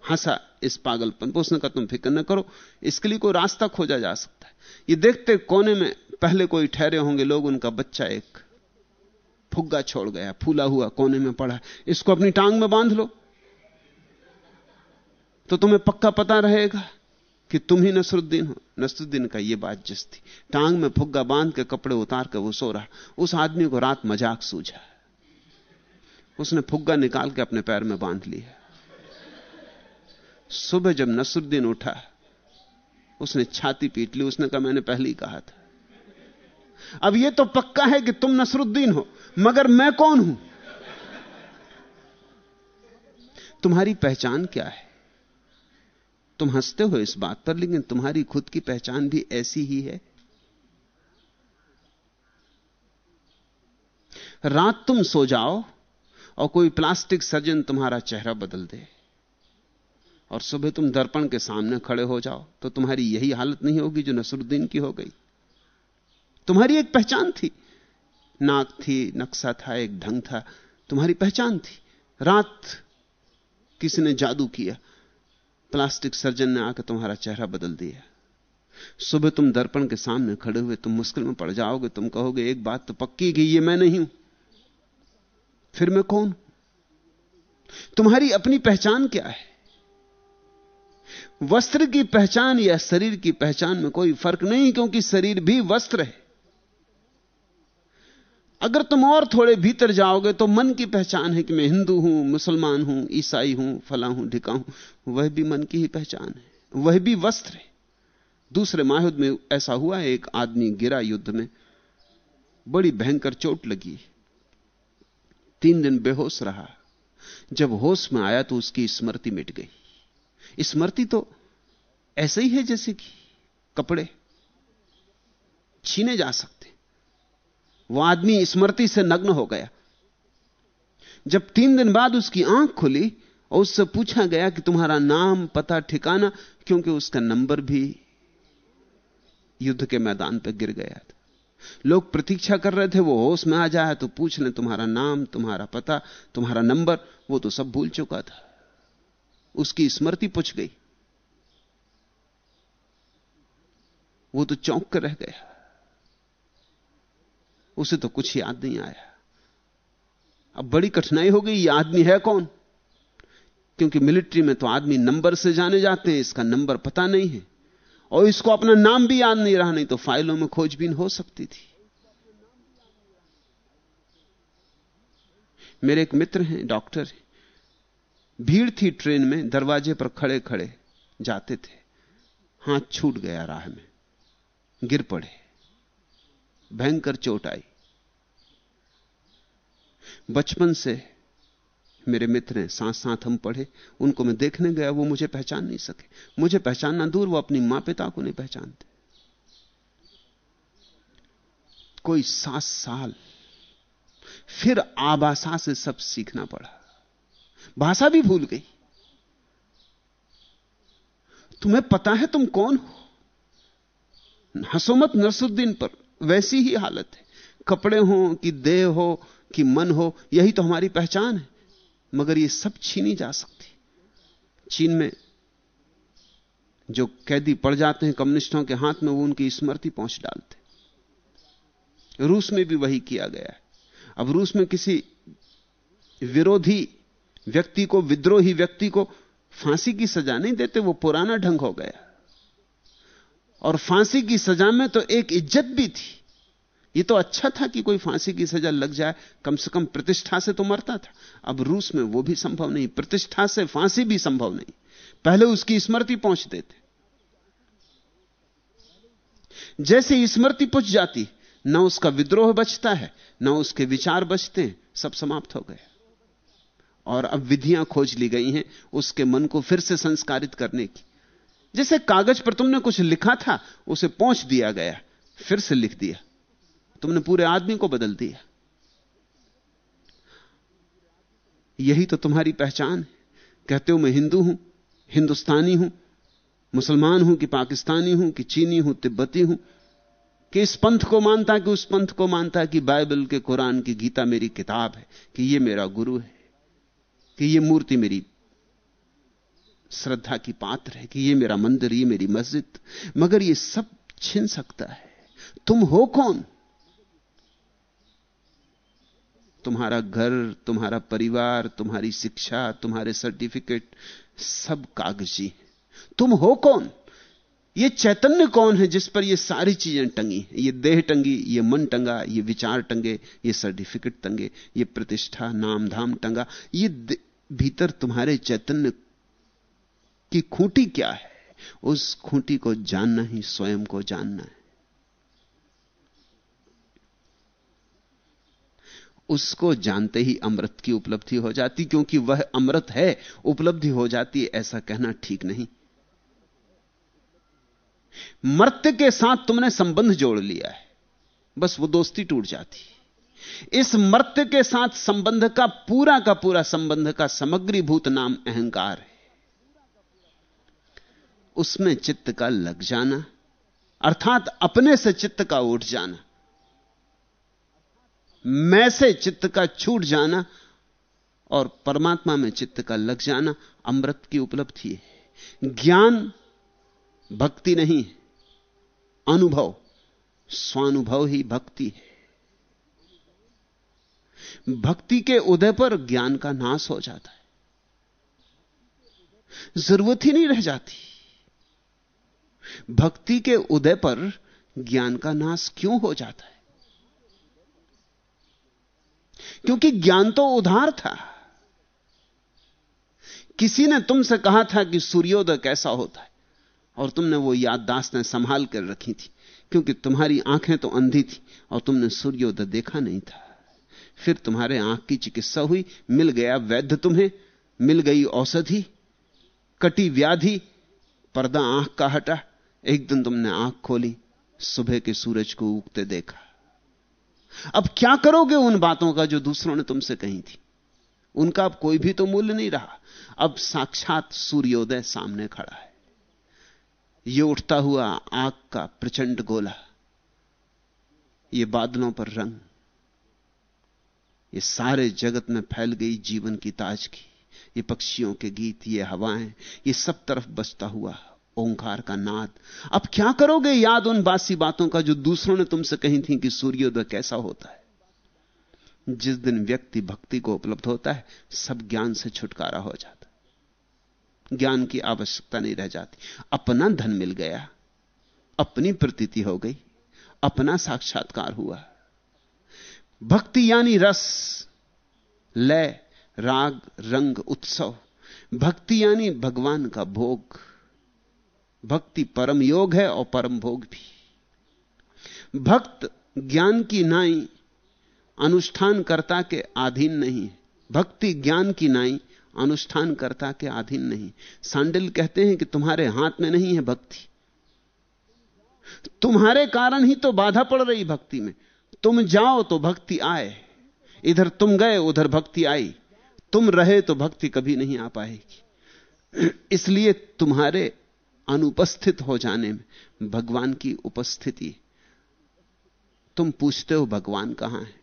हंसा। इस पागलपन पर उसने कहा, तुम फ़िक्र न करो, इसके लिए कोई रास्ता खोजा जा सकता है। ये देखते कोने में पहले कोई ठहरे होंगे लोग, उनका बच्चा एक फुग्गा छोड़ गया, फूला हुआ कोने में पड़ा इसको अपनी टांग में बाँध लो तो तुम्हें पक्का पता रहेगा कि तुम ही नसरुद्दीन हो। नसरुद्दीन का यह बात जिस थी, टांग में फुग्गा बाँध के कपड़े उतार कर वो सो रहा उस आदमी को रात मज़ाक सूझा उसने फुग्गा निकाल के अपने पैर में बाँध लिया सुबह जब नसरुद्दीन उठा, उसने छाती पीट ली, उसने कहा, मैंने पहले ही कहा था। अब यह तो पक्का है कि तुम नसरुद्दीन हो, मगर मैं कौन हूँ? तुम्हारी पहचान क्या है? तुम हँसते हो इस बात पर, लेकिन तुम्हारी खुद की पहचान भी ऐसी ही है। रात तुम सो जाओ और कोई प्लास्टिक सर्जन तुम्हारा चेहरा बदल दे। और सुबह तुम दर्पण के सामने खड़े हो जाओ तो तुम्हारी यही हालत नहीं होगी जो नसरुद्दीन की हो गई। तुम्हारी एक पहचान थी। नाक थी, नक्शा था, एक ढंग था। तुम्हारी पहचान थी। रात किसी ने जादू किया? प्लास्टिक सर्जन ने आकर तुम्हारा चेहरा बदल दिया। सुबह तुम दर्पण के सामने खड़े हुए, तुम मुश्किल में पड़ जाओगे, तुम कहोगे, एक बात तो पक्की कि ये मैं नहीं हूँ। फिर मैं कौन तुम्हारी अपनी पहचान क्या है? वस्त्र की पहचान या शरीर की पहचान में कोई फ़र्क नहीं, क्योंकि शरीर भी वस्त्र है। अगर तुम और थोड़े भीतर जाओगे तो मन की पहचान है कि मैं हिंदू हूँ, मुसलमान हूँ, ईसाई हूँ, फला हूँ, ढिका हूँ। वह भी मन की ही पहचान है। वह भी वस्त्र है। दूसरे महायुद्ध में ऐसा हुआ एक आदमी गिरा युद्ध में। बड़ी भयंकर चोट लगी। तीन दिन बेहोश रहा। जब होश में आया तो उसकी स्मृति मिट गई। स्मृति तो ऐसे ही है जैसे कि कपड़े छीने जा सकते वो आदमी स्मृति से नग्न हो गया। जब तीन दिन बाद उसकी आँख खुली और उससे पूछा गया कि तुम्हारा नाम, पता, ठिकाना, क्योंकि उसका नंबर भी युद्ध के मैदान पर गिर गया था। लोग प्रतीक्षा कर रहे थे, वो होश में आ जाए तो पूछ ले, तुम्हारा नाम, तुम्हारा पता, तुम्हारा नंबर, वो तो सब भूल चुका था। उसकी स्मृति पूछ गई। वो तो चौंक कर रह गया। उसे तो कुछ याद नहीं आया। अब बड़ी कठिनाई हो गई, ये आदमी है कौन? क्योंकि मिलिट्री में तो आदमी नंबर से जाने जाते हैं, इसका नंबर पता नहीं है। और इसको अपना नाम भी याद नहीं रहा, नहीं तो फाइलों में खोजबीन हो सकती थी। मेरे एक मित्र हैं, डॉक्टर हैं। भीड़ थी ट्रेन में, दरवाजे पर खड़े खड़े जाते थे। हाथ छूट गया राह में, गिर पड़े। भयंकर चोट आई। बचपन से मेरे मित्र हैं साथ साथ हम पढ़े, उनको मैं देखने गया, वो मुझे पहचान नहीं सके। मुझे पहचानना दूर, वो अपनी माँ पिता को नहीं पहचानते। कोई सात साल, फिर आबासा से सब सीखना पड़ा। भाषा भी भूल गई। तुम्हें पता है तुम कौन हो? हसोमत नरसुद्दीन पर वैसी ही हालत है। कपड़े हो कि देह हो कि मन हो, यही तो हमारी पहचान है। मगर ये सब छीनी जा सकती। चीन में जो कैदी पड़ जाते हैं कम्युनिस्टों के हाथ में, वो उनकी स्मृति पहुँच डालते रूस में भी वही किया गया है। अब रूस में किसी विरोधी व्यक्ति को, विद्रोही व्यक्ति को फांसी की सजा नहीं देते, वो पुराना ढंग हो गया। और फांसी की सजा में तो एक इज़्ज़त भी थी। ये तो अच्छा था कि कोई फांसी की सजा लग जाए, कम से कम प्रतिष्ठा से तो मरता था। अब रूस में वो भी संभव नहीं, प्रतिष्ठा से फांसी भी संभव नहीं। पहले उसकी स्मृति पहुँच देते। जैसे स्मृति पुछ जाती, न उसका विद्रोह बचता है, न उसके विचार बचते हैं, सब समाप्त हो गए और अब विधियाँ खोज ली गई हैं उसके मन को फिर से संस्कारित करने की। जैसे कागज़ पर तुमने कुछ लिखा था, उसे पहुँच दिया गया, फिर से लिख दिया। तुमने पूरे आदमी को बदल दिया। यही तो तुम्हारी पहचान है। कहते हो मैं हिंदू हूँ, हिंदुस्तानी हूँ, मुसलमान हूँ कि पाकिस्तानी हूँ कि चीनी हूँ, तिब्बती हूँ, कि इस पंथ को मानता कि उस पंथ को मानता कि बाइबल के, कुरान की गीता मेरी किताब है, कि यह मेरा गुरु है। कि यह मूर्ति मेरी श्रद्धा की पात्र है, कि यह मेरा मंदिर, ये मेरी मस्जिद, मगर यह सब छिन सकता है। तुम हो कौन? तुम्हारा घर, तुम्हारा परिवार, तुम्हारी शिक्षा, तुम्हारे सर्टिफिकेट, सब कागज़ी तुम हो कौन? ये चैतन्य कौन है जिस पर ये सारी चीज़ें टंगी ये देह टंगी, ये मन टंगा, ये विचार टंगे, ये सर्टिफिकेट टंगे, ये प्रतिष्ठा नाम धाम टंगा, ये भीतर तुम्हारे चैतन्य की खूंटी क्या है? उस खूंटी को जानना ही, स्वयं को जानना है। उसको जानते ही अमृत की उपलब्धि हो जाती, क्योंकि वह अमृत है, उपलब्धि हो जाती है, ऐसा कहना ठीक नहीं। मर्त्य के साथ तुमने संबंध जोड़ लिया है। बस वो दोस्ती टूट जाती इस मर्त्य के साथ संबंध का, पूरा का पूरा संबंध का समग्रीभूत नाम अहंकार है। उसमें चित्त का लग जाना, अर्थात अपने से चित्त का उठ जाना, मैं से चित्त का छूट जाना और परमात्मा में चित्त का लग जाना अमृत की उपलब्धि है। ज्ञान भक्ति नहीं अनुभव, स्वानुभव ही भक्ति है। भक्ति के उदय पर ज्ञान का नाश हो जाता है। ज़रूरत ही नहीं रह जाती। भक्ति के उदय पर ज्ञान का नाश क्यों हो जाता है? क्योंकि ज्ञान तो उधार था। किसी ने तुमसे कहा था कि सूर्योदय कैसा होता है, और तुमने वो याददाश्तें संभाल कर रखी थी, क्योंकि तुम्हारी आँखें तो अंधी थी, और तुमने सूर्योदय देखा नहीं था। फिर तुम्हारे आँख की चिकित्सा हुई, मिल गया वैद्य तुम्हें, मिल गई औषधि, कटी व्याधि, पर्दा आँख का हटा, एक दिन तुमने आँख खोली, सुबह के सूरज को उगते देखा। अब क्या करोगे उन बातों का जो दूसरों ने तुमसे कही थी? उनका अब कोई भी तो मूल्य नहीं रहा। अब साक्षात सूर्योदय सामने खड़ा है। यह उठता हुआ आग का प्रचंड गोला, ये बादलों पर रंग ये सारे जगत में फैल गई जीवन की ताजगी ये पक्षियों के गीत, ये हवाएँ, ये सब तरफ़ बचता हुआ ओंकार का नाद। अब क्या करोगे याद उन बासी बातों का जो दूसरों ने तुमसे कही थी कि सूर्योदय कैसा होता है? जिस दिन व्यक्ति भक्ति को उपलब्ध होता है, सब ज्ञान से छुटकारा हो जाता ज्ञान की आवश्यकता नहीं रह जाती। अपना धन मिल गया, अपनी प्रतीति हो गई, अपना साक्षात्कार हुआ। भक्ति यानी रस, लय, राग, रंग, उत्सव। भक्ति यानी भगवान का भोग। भक्ति परम योग है और परम भोग भी। भक्त ज्ञान की नाई अनुष्ठान करता के अधीन नहीं। भक्ति ज्ञान की नाई अनुष्ठान करता के अधीन नहीं। सांडिल कहते हैं कि तुम्हारे हाथ में नहीं है भक्ति। तुम्हारे कारण ही तो बाधा पड़ रही भक्ति में। तुम जाओ तो भक्ति आए। इधर तुम गए, उधर भक्ति आई। तुम रहे तो भक्ति कभी नहीं आ पाएगी। इसलिए तुम्हारे अनुपस्थित हो जाने में, भगवान की उपस्थिति। तुम पूछते हो, भगवान कहाँ है?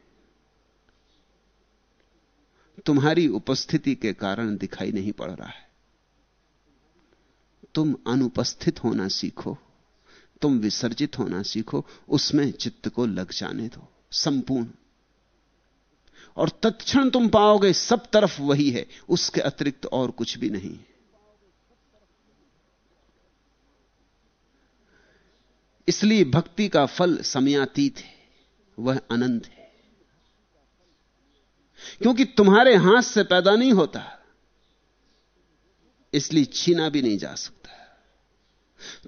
तुम्हारी उपस्थिति के कारण दिखाई नहीं पड़ रहा है। तुम अनुपस्थित होना सीखो। तुम विसर्जित होना सीखो, उसमें चित्त को लग जाने दो, संपूर्ण। और तत्क्षण तुम पाओगे सब तरफ़ वही है, उसके अतिरिक्त और कुछ भी नहीं इसलिए भक्ति का फल समयातीत है, वह अनंत है। क्योंकि तुम्हारे हाथ से पैदा नहीं होता, इसलिए छीना भी नहीं जा सकता।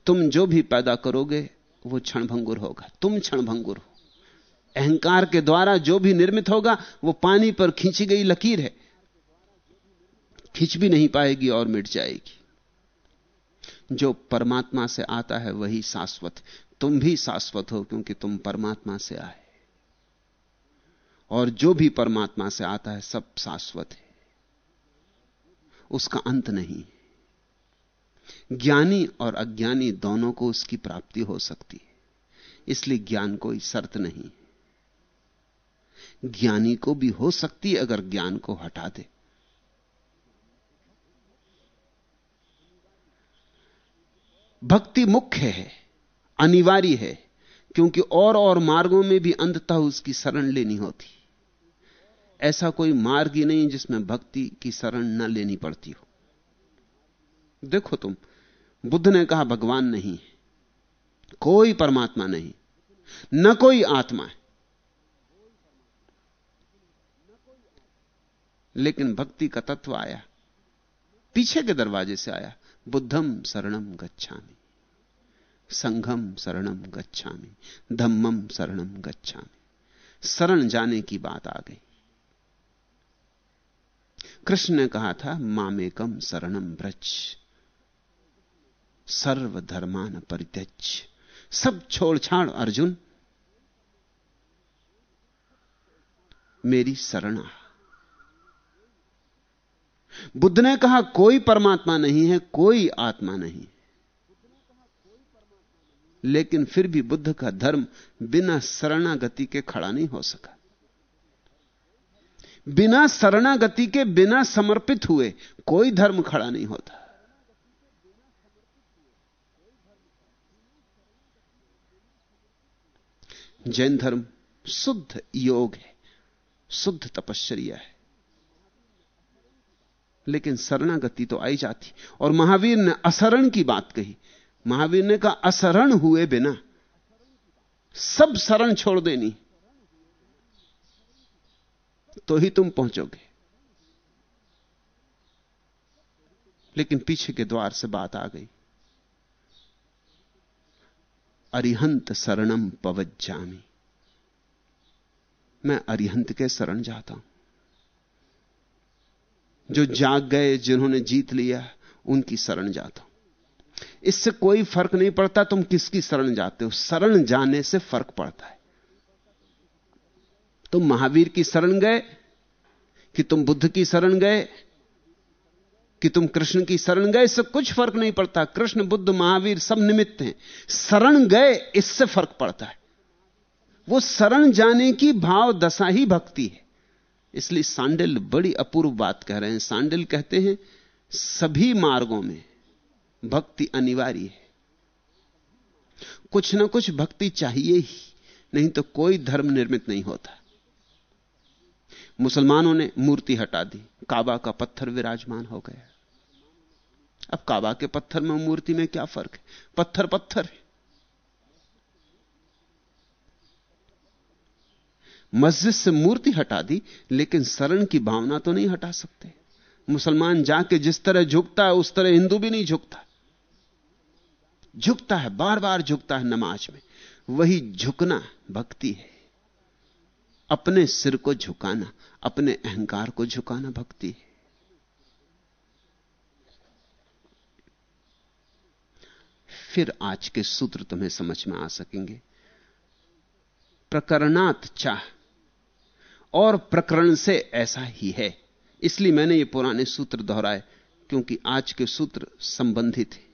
तुम जो भी पैदा करोगे, वो क्षणभंगुर होगा। तुम क्षणभंगुर हो। अहंकार के द्वारा जो भी निर्मित होगा, वो पानी पर खींची गई लकीर है। खींच भी नहीं पाएगी और मिट जाएगी। जो परमात्मा से आता है, वही शाश्वत। तुम भी शाश्वत हो, क्योंकि तुम परमात्मा से आए। और जो भी परमात्मा से आता है, सब शाश्वत है। उसका अंत नहीं ज्ञानी और अज्ञानी दोनों को उसकी प्राप्ति हो सकती है। इसलिए ज्ञान कोई शर्त नहीं ज्ञानी को भी हो सकती अगर ज्ञान को हटा दे। भक्ति मुख्य है, अनिवार्य है, क्योंकि और और मार्गों में भी अंततः उसकी शरण लेनी होती। ऐसा कोई मार्ग ही नहीं जिसमें भक्ति की शरण न लेनी पड़ती हो। देखो तुम, बुद्ध ने कहा, भगवान नहीं कोई परमात्मा नहीं, न कोई आत्मा है। लेकिन भक्ति का तत्व आया, पीछे के दरवाजे से आया, बुद्धम शरणम गच्छामि, संघम शरणम गच्छामि, धम्मम शरणम गच्छामि। शरण जाने की बात आ गई। कृष्ण ने कहा था, मामेकम शरणम ब्रज। सर्वधर्मान परित्यज सब छोड़ छाड़ अर्जुन। मेरी शरणा। बुद्ध ने कहा, कोई परमात्मा नहीं है, कोई आत्मा नहीं लेकिन फिर भी बुद्ध का धर्म बिना शरणागति के खड़ा नहीं हो सका। बिना शरणागति के, बिना समर्पित हुए कोई धर्म खड़ा नहीं होता। जैन धर्म शुद्ध योग है, शुद्ध तपश्चर्या है। लेकिन शरणागति तो आई जाती। और महावीर ने असरण की बात कही। महावीर ने कहा, असरण हुए बिना सब शरण छोड़ देनी। तो ही तुम पहुंचोगे। लेकिन पीछे के द्वार से बात आ गई। अरिहंत शरणम पवज्जामी। मैं अरिहंत के शरण जाता हूँ। जो जाग गए, जिन्होंने जीत लिया, उनकी शरण जाता हूँ। इससे कोई फ़र्क नहीं पड़ता तुम किसकी शरण जाते हो। शरण जाने से फ़र्क पड़ता है। तुम महावीर की शरण गए कि तुम बुद्ध की शरण गए कि तुम कृष्ण की शरण गए, इससे कुछ फ़र्क नहीं पड़ता। कृष्ण, बुद्ध, महावीर सब निमित्त हैं। शरण गए, इससे फ़र्क पड़ता है। वो शरण जाने की भाव दशा ही भक्ति है। इसलिए सांडिल बड़ी अपूर्व बात कह रहे हैं। सांडिल कहते हैं, सभी मार्गों में भक्ति अनिवार्य है। कुछ ना कुछ भक्ति चाहिए ही, नहीं तो कोई धर्म निर्मित नहीं होता। मुसलमानों ने मूर्ति हटा दी, काबा का पत्थर विराजमान हो गया। अब काबा के पत्थर में मूर्ति में क्या फ़र्क है? पत्थर पत्थर है। मस्जिद से मूर्ति हटा दी, लेकिन शरण की भावना तो नहीं हटा सकते। मुसलमान जाके जिस तरह झुकता है, उस तरह हिंदू भी नहीं झुकता। झुकता है बार बार झुकता है नमाज़ में। वही झुकना भक्ति है। अपने सिर को झुकाना, अपने अहंकार को झुकाना भक्ति है। फिर आज के सूत्र तुम्हें समझ में आ सकेंगे। प्रकरणात चाह। और प्रकरण से ऐसा ही है। इसलिए मैंने ये पुराने सूत्र दोहराए, क्योंकि आज के सूत्र संबंधित है।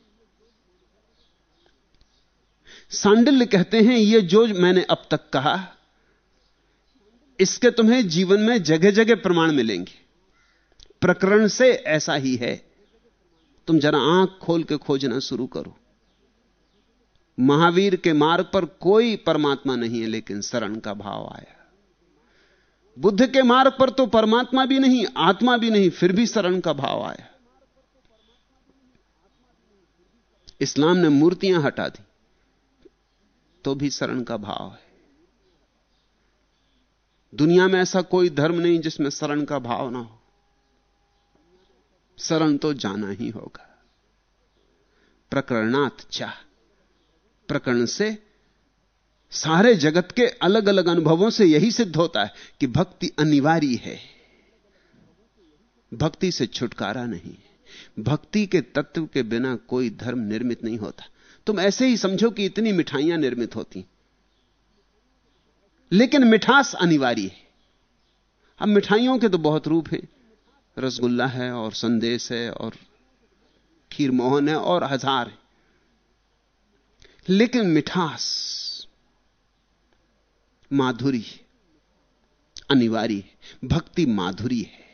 सांडिल्य कहते हैं, ये जो मैंने अब तक कहा, इसके तुम्हें जीवन में जगह जगह प्रमाण मिलेंगे। प्रकरण से ऐसा ही है। तुम जरा आँख खोल के खोजना शुरू करो। महावीर के मार्ग पर कोई परमात्मा नहीं है, लेकिन शरण का भाव आया। बुद्ध के मार्ग पर तो परमात्मा भी नहीं, आत्मा भी नहीं, फिर भी शरण का भाव आया। इस्लाम ने मूर्तियाँ हटा दी तो भी शरण का भाव है। दुनिया में ऐसा कोई धर्म नहीं जिसमें शरण का भाव ना हो। शरण तो जाना ही होगा। प्रकरणात चाह। प्रकरण से सारे जगत के अलग अलग अनुभवों से यही सिद्ध होता है कि भक्ति अनिवार्य है। भक्ति से छुटकारा नहीं। भक्ति के तत्व के बिना कोई धर्म निर्मित नहीं होता। तुम ऐसे ही समझो कि इतनी मिठाइयाँ निर्मित होती। लेकिन मिठास अनिवार्य है। अब मिठाइयों के तो बहुत रूप हैं। रसगुल्ला है और संदेश है और खीर मोहन है और हज़ार है। लेकिन मिठास माधुरी, अनिवार्य भक्ति माधुरी है।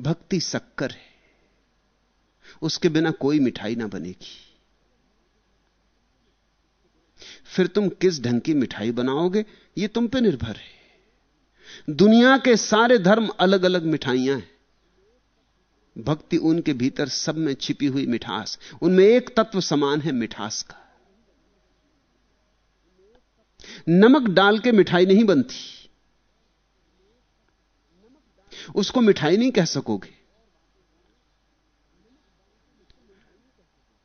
भक्ति शक्कर है। उसके बिना कोई मिठाई ना बनेगी। फिर तुम किस ढंग की मिठाई बनाओगे यह तुम पे निर्भर है। दुनिया के सारे धर्म अलग अलग मिठाइयाँ हैं। भक्ति उनके भीतर सब में छिपी हुई मिठास। उनमें एक तत्व समान है, मिठास का। नमक डाल के मिठाई नहीं बनती। उसको मिठाई नहीं कह सकोगे।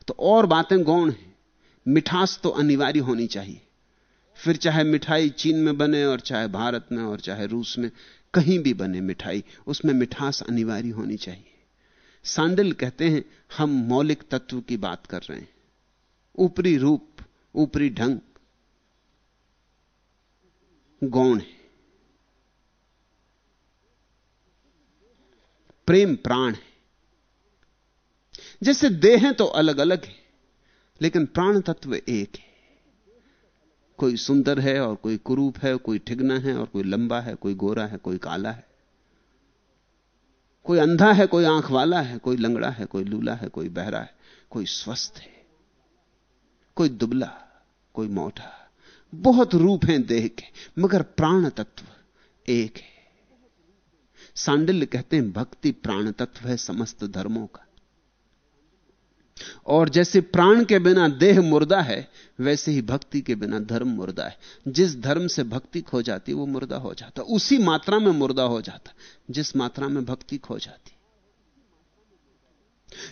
तो और बातें गौण हैं। मिठास तो अनिवार्य होनी चाहिए। फिर चाहे मिठाई चीन में बने और चाहे भारत में और चाहे रूस में, कहीं भी बने मिठाई, उसमें मिठास अनिवार्य होनी चाहिए। सांडिल कहते हैं, हम मौलिक तत्व की बात कर रहे हैं। ऊपरी रूप, ऊपरी ढंग, गौण है। प्रेम प्राण है। जैसे देह तो अलग अलग है, लेकिन प्राण तत्व एक है। कोई सुंदर है और कोई कुरूप है, कोई ठिगना है और कोई लंबा है, कोई गोरा है, कोई काला है। कोई अंधा है, कोई आँख वाला है, कोई लंगड़ा है, कोई लूला है, कोई बहरा है, कोई स्वस्थ है, कोई दुबला, कोई मोटा। बहुत रूप हैं देह के, मगर प्राण तत्व एक है। सांडिल्य कहते हैं, भक्ति प्राण तत्व है समस्त धर्मों का। और जैसे प्राण के बिना देह मुर्दा है, वैसे ही भक्ति के बिना धर्म मुर्दा है। जिस धर्म से भक्ति खो जाती, वो मुर्दा हो जाता। उसी मात्रा में मुर्दा हो जाता, जिस मात्रा में भक्ति खो जाती।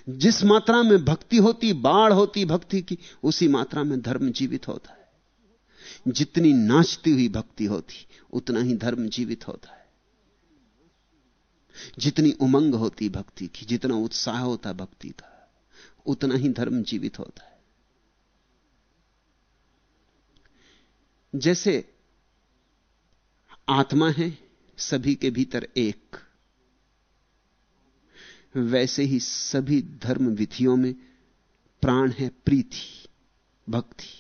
जिस मात्रा में भक्ति होती, बाढ़ होती भक्ति की, उसी मात्रा में धर्म जीवित होता है। जितनी नाचती हुई भक्ति होती, उतना ही धर्म जीवित होता है। जितनी उमंग होती भक्ति की, जितना उत्साह होता भक्ति का उतना ही धर्म जीवित होता है। जैसे आत्मा है, सभी के भीतर एक। वैसे ही सभी धर्म विधियों में प्राण है प्रीति, भक्ति।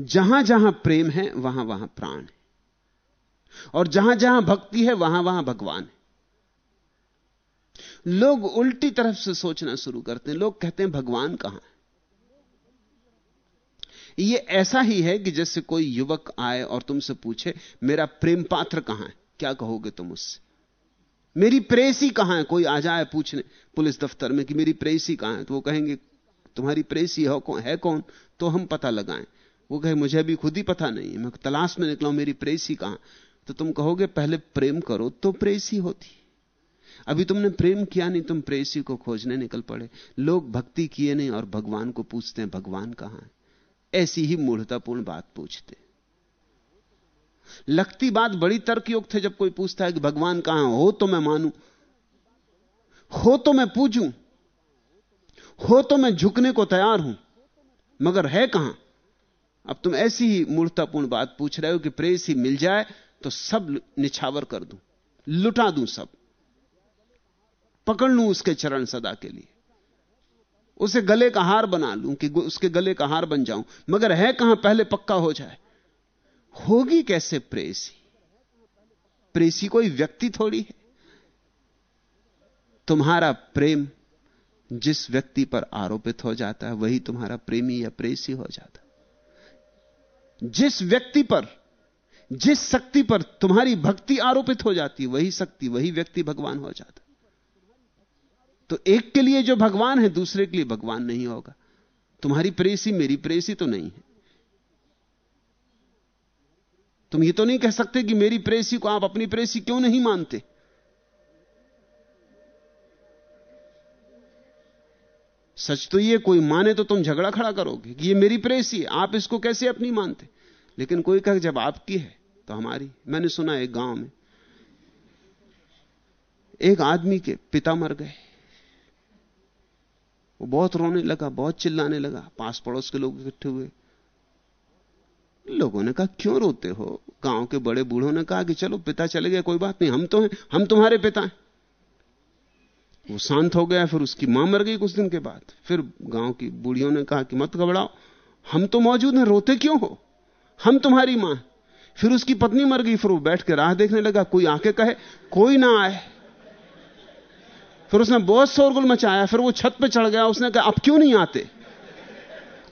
जहाँ जहाँ प्रेम है, वहाँ वहाँ प्राण है। और जहाँ जहाँ भक्ति है, वहाँ वहाँ भगवान है। लोग उल्टी तरफ़ से सोचना शुरू करते हैं। लोग कहते हैं, भगवान कहाँ है? यह ऐसा ही है कि जैसे कोई युवक आए और तुमसे पूछे, मेरा प्रेम पात्र कहाँ है? क्या कहोगे तुम उससे? मेरी प्रेसी कहाँ है? कोई आ जाए पूछने, पुलिस दफ्तर में, कि मेरी प्रेसी कहाँ है? तो वो कहेंगे, तुम्हारी प्रेसी हो कौन है कौन? तो हम पता लगाएँ। वो कहे, मुझे अभी खुद ही पता नहीं मैं तलाश में निकला हूँ, मेरी प्रेसी कहाँ तो तुम कहोगे, पहले प्रेम करो तो प्रेसी होती अभी तुमने प्रेम किया नहीं, तुम प्रेसी को खोजने निकल पड़े। लोग भक्ति किए नहीं और भगवान को पूछते हैं, भगवान कहाँ है? ऐसी ही मूढ़तापूर्ण बात पूछते। लगती बात बड़ी तर्कयुक्त है जब कोई पूछता है कि भगवान कहाँ हो तो मैं मानूं। हो तो मैं पूछूँ हो तो मैं झुकने को तैयार हूँ। मगर है कहाँ? अब तुम ऐसी ही मूर्तापूर्ण बात पूछ रहे हो कि प्रेस ही मिल जाए तो सब निछावर कर दूँ। लुटा दूँ सब। पकड़ लूँ उसके चरण सदा के लिए। उसे गले का हार बना लूँ कि उसके गले का हार बन जाऊँ। मगर है कहाँ पहले पक्का हो जाए? होगी कैसे प्रेसी? प्रेसी कोई व्यक्ति थोड़ी है। तुम्हारा प्रेम जिस व्यक्ति पर आरोपित हो जाता है, वही तुम्हारा प्रेमी या प्रेसी हो जाता जिस व्यक्ति पर, जिस शक्ति पर तुम्हारी भक्ति आरोपित हो जाती वही शक्ति, वही व्यक्ति भगवान हो जाता तो एक के लिए जो भगवान है, दूसरे के लिए भगवान नहीं होगा। तुम्हारी प्रेसी मेरी प्रेसी तो नहीं है। तुम ये तो नहीं कह सकते कि मेरी प्रेसी को आप अपनी प्रेसी क्यों नहीं मानते? सच तो ये, कोई माने तो तुम झगड़ा खड़ा करोगे कि ये मेरी प्रेसी है, आप इसको कैसे अपनी मानते? लेकिन कोई कहे, जब आपकी है तो हमारी। मैंने सुना एक गाँव में, एक आदमी के पिता मर गए। वो बहुत रोने लगा, बहुत चिल्लाने लगा। पास पड़ोस के लोग इकट्ठे हुए। लोगों ने कहा, क्यों रोते हो? गाँव के बड़े बूढ़ों ने कहा कि, चलो, पिता चले गए, कोई बात नहीं, हम तो हैं, हम तुम्हारे पिता हैं। वो शांत हो गया, फिर उसकी माँ मर गई कुछ दिन के बाद। फिर गाँव की बूढ़ियों ने कहा कि, मत घबराओ, हम तो मौजूद हैं, रोते क्यों हो? हम तुम्हारी माँ फिर उसकी पत्नी मर गई, फिर वो बैठ के राह देखने लगा, कोई आके कहे, कोई ना आए। फिर उसने बहुत शोरगुल मचाया, फिर वो छत पे चढ़ गया, उसने कहा, अब क्यों नहीं आते?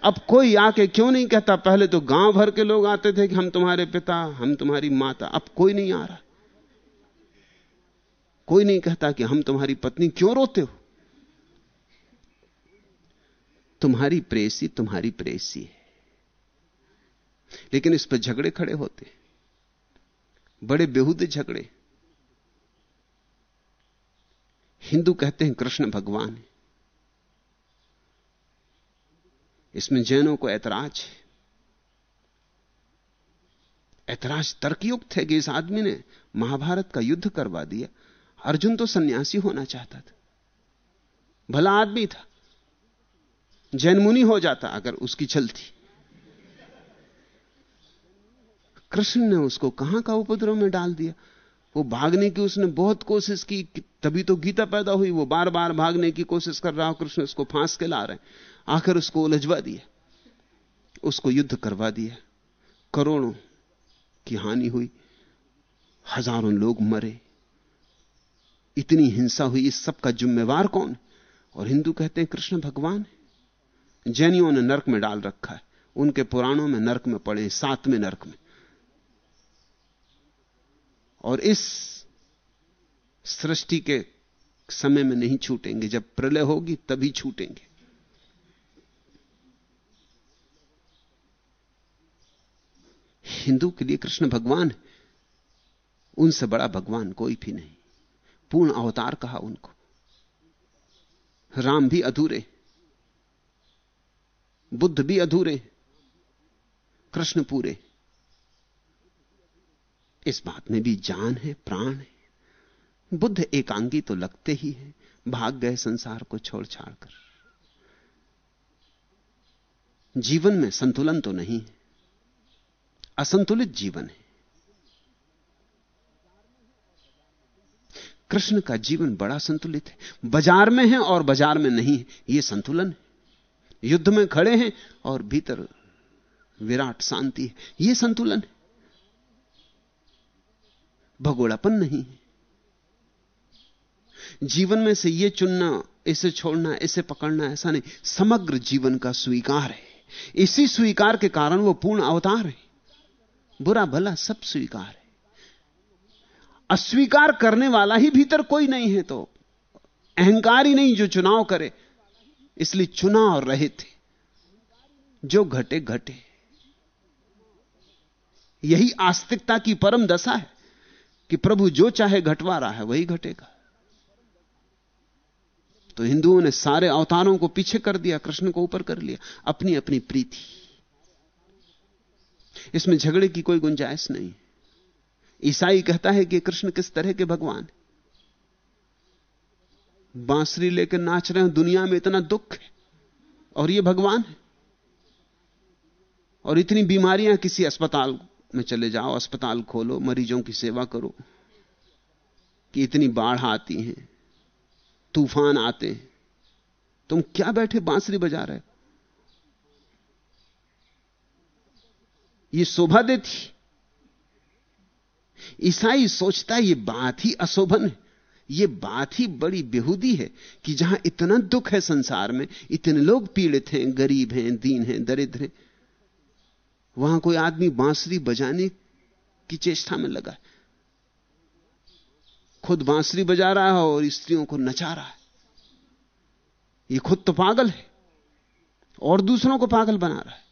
अब कोई आके क्यों नहीं कहता? पहले तो गाँव भर के लोग आते थे कि हम तुम्हारे पिता, हम तुम्हारी माता, अब कोई नहीं आ रहा। कोई नहीं कहता कि हम तुम्हारी पत्नी क्यों रोते हो? तुम्हारी प्रेसी तुम्हारी प्रेसी है। लेकिन इस पर झगड़े खड़े होते बड़े बेहूदे झगड़े। हिंदू कहते हैं कृष्ण भगवान है। इसमें जैनों को ऐतराज है। ऐतराज तर्कयुक्त है कि इस आदमी ने महाभारत का युद्ध करवा दिया। अर्जुन तो सन्यासी होना चाहता था। भला आदमी था। जैन मुनि हो जाता अगर उसकी चलती। कृष्ण ने उसको कहाँ का उपद्रव में डाल दिया? वो भागने की उसने बहुत कोशिश की तभी तो गीता पैदा हुई, वो बार बार भागने की कोशिश कर रहा, कृष्ण उसको फांस के ला रहे आखिर उसको उलझवा दिया। उसको युद्ध करवा दिया। करोड़ों की हानि हुई। हज़ारों लोग मरे। इतनी हिंसा हुई, इस सब का जिम्मेवार कौन और हिंदू कहते हैं, कृष्ण भगवान जैनियों ने नरक में डाल रखा है। उनके पुराणों में नरक में पड़े, सातवें नरक में। और इस सृष्टि के समय में नहीं छूटेंगे। जब प्रलय होगी, तभी छूटेंगे। हिंदू के लिए कृष्ण भगवान उनसे बड़ा भगवान कोई भी नहीं। पूर्ण अवतार कहा उनको। राम भी अधूरे बुद्ध भी अधूरे कृष्ण पूरे इस बात में भी जान है, प्राण है। बुद्ध एकांगी तो लगते ही हैं, भाग गए संसार को छोड़ छाड़ कर। जीवन में संतुलन तो नहीं है, असंतुलित जीवन है। कृष्ण का जीवन बड़ा संतुलित है। बाज़ार में है और बाज़ार में नहीं है यह संतुलन है। युद्ध में खड़े हैं और भीतर विराट शांति है यह संतुलन है। भगोड़ापन नहीं है। जीवन में से यह चुनना, इसे छोड़ना, इसे पकड़ना ऐसा नहीं। समग्र जीवन का स्वीकार है। इसी स्वीकार के कारण वो पूर्ण अवतार है। बुरा भला सब स्वीकार है। अस्वीकार करने वाला ही भीतर कोई नहीं है तो अहंकार ही नहीं जो चुनाव करे। इसलिए चुनाव रहे थे। जो घटे घटे। यही आस्तिकता की परम दशा है। कि प्रभु जो चाहे घटवा रहा है, वही घटेगा। तो हिंदुओं ने सारे अवतारों को पीछे कर दिया, कृष्ण को ऊपर कर लिया अपनी अपनी प्रीति। इसमें झगड़े की कोई गुंजाइश नहीं। ईसाई कहता है कि कृष्ण किस तरह के भगवान बांसुरी लेकर नाच रहे हैं, दुनिया में इतना दुख है, और ये भगवान है। और इतनी बीमारियाँ किसी अस्पताल में चले जाओ, अस्पताल खोलो, मरीजों की सेवा करो, कि इतनी बाढ़ आती है, तूफ़ान आते हैं। तुम क्या बैठे बांसुरी बजा रहे ये शोभा देती। ईसाई सोचता है, ये बात ही अशोभन है। ये बात ही बड़ी बेहूदी है कि जहाँ इतना दुख है संसार में, इतने लोग पीड़ित हैं, गरीब हैं, दीन हैं, दरिद्र हैं। वहाँ कोई आदमी बांसुरी बजाने की चेष्टा में लगा है। खुद बांसुरी बजा रहा है और स्त्रियों को नचा रहा है। ये खुद तो पागल है और दूसरों को पागल बना रहा है।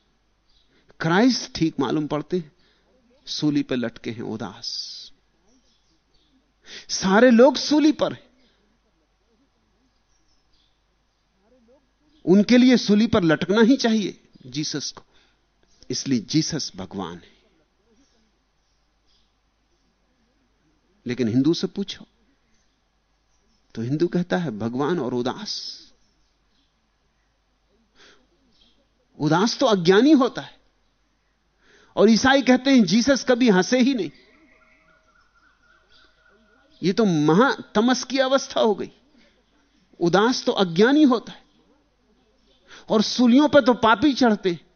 क्राइस्ट ठीक मालूम पड़ते हैं, सूली पर लटके हैं उदास। सारे लोग सूली पर हैं। उनके लिए सूली पर लटकना ही चाहिए, जीसस को। इसलिए जीसस भगवान है। लेकिन हिंदू से पूछो तो हिंदू कहता है, भगवान और उदास। उदास तो अज्ञानी होता है। और ईसाई कहते हैं, जीसस कभी हंसे ही नहीं। यह तो महातमस की अवस्था हो गई। उदास तो अज्ञानी होता है। और सूलियों पर तो पापी चढ़ते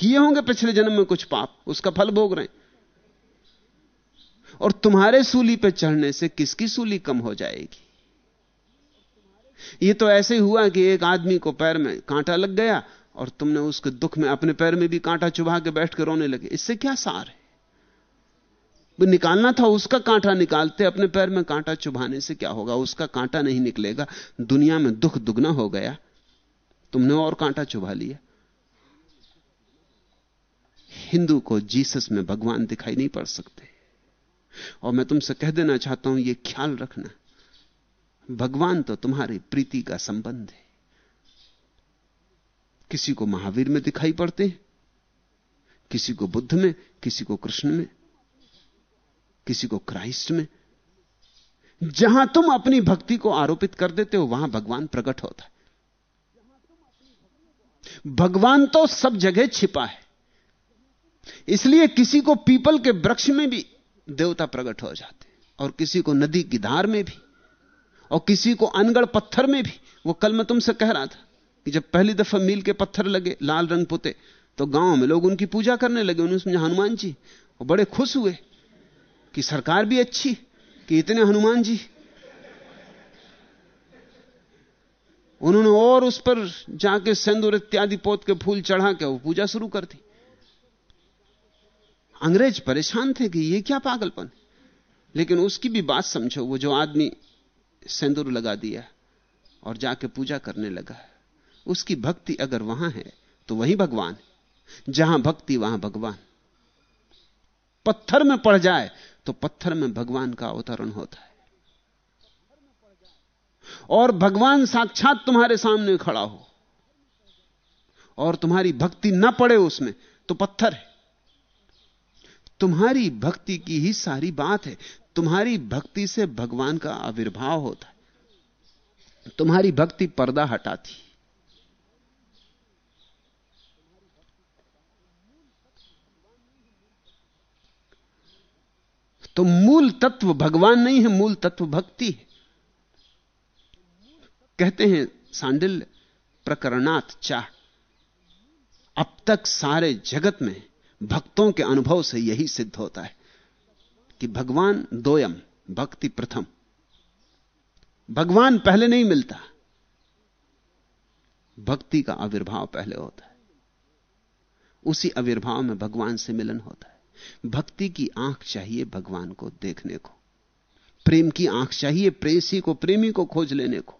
किए होंगे पिछले जन्म में कुछ पाप, उसका फल भोग रहे हैं। और तुम्हारे सूली पर चढ़ने से किसकी सूली कम हो जाएगी? यह तो ऐसे ही हुआ कि एक आदमी को पैर में कांटा लग गया और तुमने उसके दुख में अपने पैर में भी कांटा चुभा के बैठ कर रोने लगे। इससे क्या सार है? वो निकालना था, उसका कांटा निकालते अपने पैर में कांटा चुभाने से क्या होगा? उसका कांटा नहीं निकलेगा। दुनिया में दुख दुगना हो गया। तुमने और कांटा चुभा लिया। हिंदू को जीसस में भगवान दिखाई नहीं पड़ सकते। और मैं तुमसे कह देना चाहता हूँ यह ख्याल रखना। भगवान तो तुम्हारी प्रीति का संबंध है। किसी को महावीर में दिखाई पड़ते हैं, किसी को बुद्ध में, किसी को कृष्ण में, किसी को क्राइस्ट में। जहाँ तुम अपनी भक्ति को आरोपित कर देते हो, वहाँ भगवान प्रकट होता है। भगवान तो सब जगह छिपा है। इसलिए किसी को पीपल के वृक्ष में भी देवता प्रकट हो जाते और किसी को नदी की धार में भी और किसी को अनगढ़ पत्थर में भी। वो कल मैं तुमसे कह रहा था कि जब पहली दफ़ा मील के पत्थर लगे, लाल रंग पुते तो गाँव में लोग उनकी पूजा करने लगे, उन्होंने समझा हनुमान जी, और बड़े खुश हुए कि सरकार भी अच्छी, कि इतने हनुमान जी। उन्होंने और उस पर जाके सिंदूर इत्यादि पोत के फूल चढ़ा के वो पूजा शुरू कर दी। अंग्रेज़ परेशान थे कि ये क्या पागलपन लेकिन उसकी भी बात समझो, वो जो आदमी सिंदूर लगा दिया और जाके पूजा करने लगा, उसकी भक्ति अगर वहाँ है तो वही भगवान जहाँ भक्ति, वहाँ भगवान। पत्थर में पड़ जाए तो पत्थर में भगवान का अवतरण होता है। और भगवान साक्षात तुम्हारे सामने खड़ा हो, और तुम्हारी भक्ति ना पड़े उसमें तो पत्थर है। तुम्हारी भक्ति की ही सारी बात है। तुम्हारी भक्ति से भगवान का आविर्भाव होता है। तुम्हारी भक्ति पर्दा हटाती। तो मूल तत्व भगवान नहीं है, मूल तत्व भक्ति है। कहते हैं सांडिल प्रकरणात चाह। अब तक सारे जगत में भक्तों के अनुभव से यही सिद्ध होता है कि भगवान दोयम, भक्ति प्रथम। भगवान पहले नहीं मिलता, भक्ति का आविर्भाव पहले होता है। उसी आविर्भाव में भगवान से मिलन होता है। भक्ति की आँख चाहिए भगवान को देखने को, प्रेम की आँख चाहिए प्रेसी को, प्रेमी को खोज लेने को।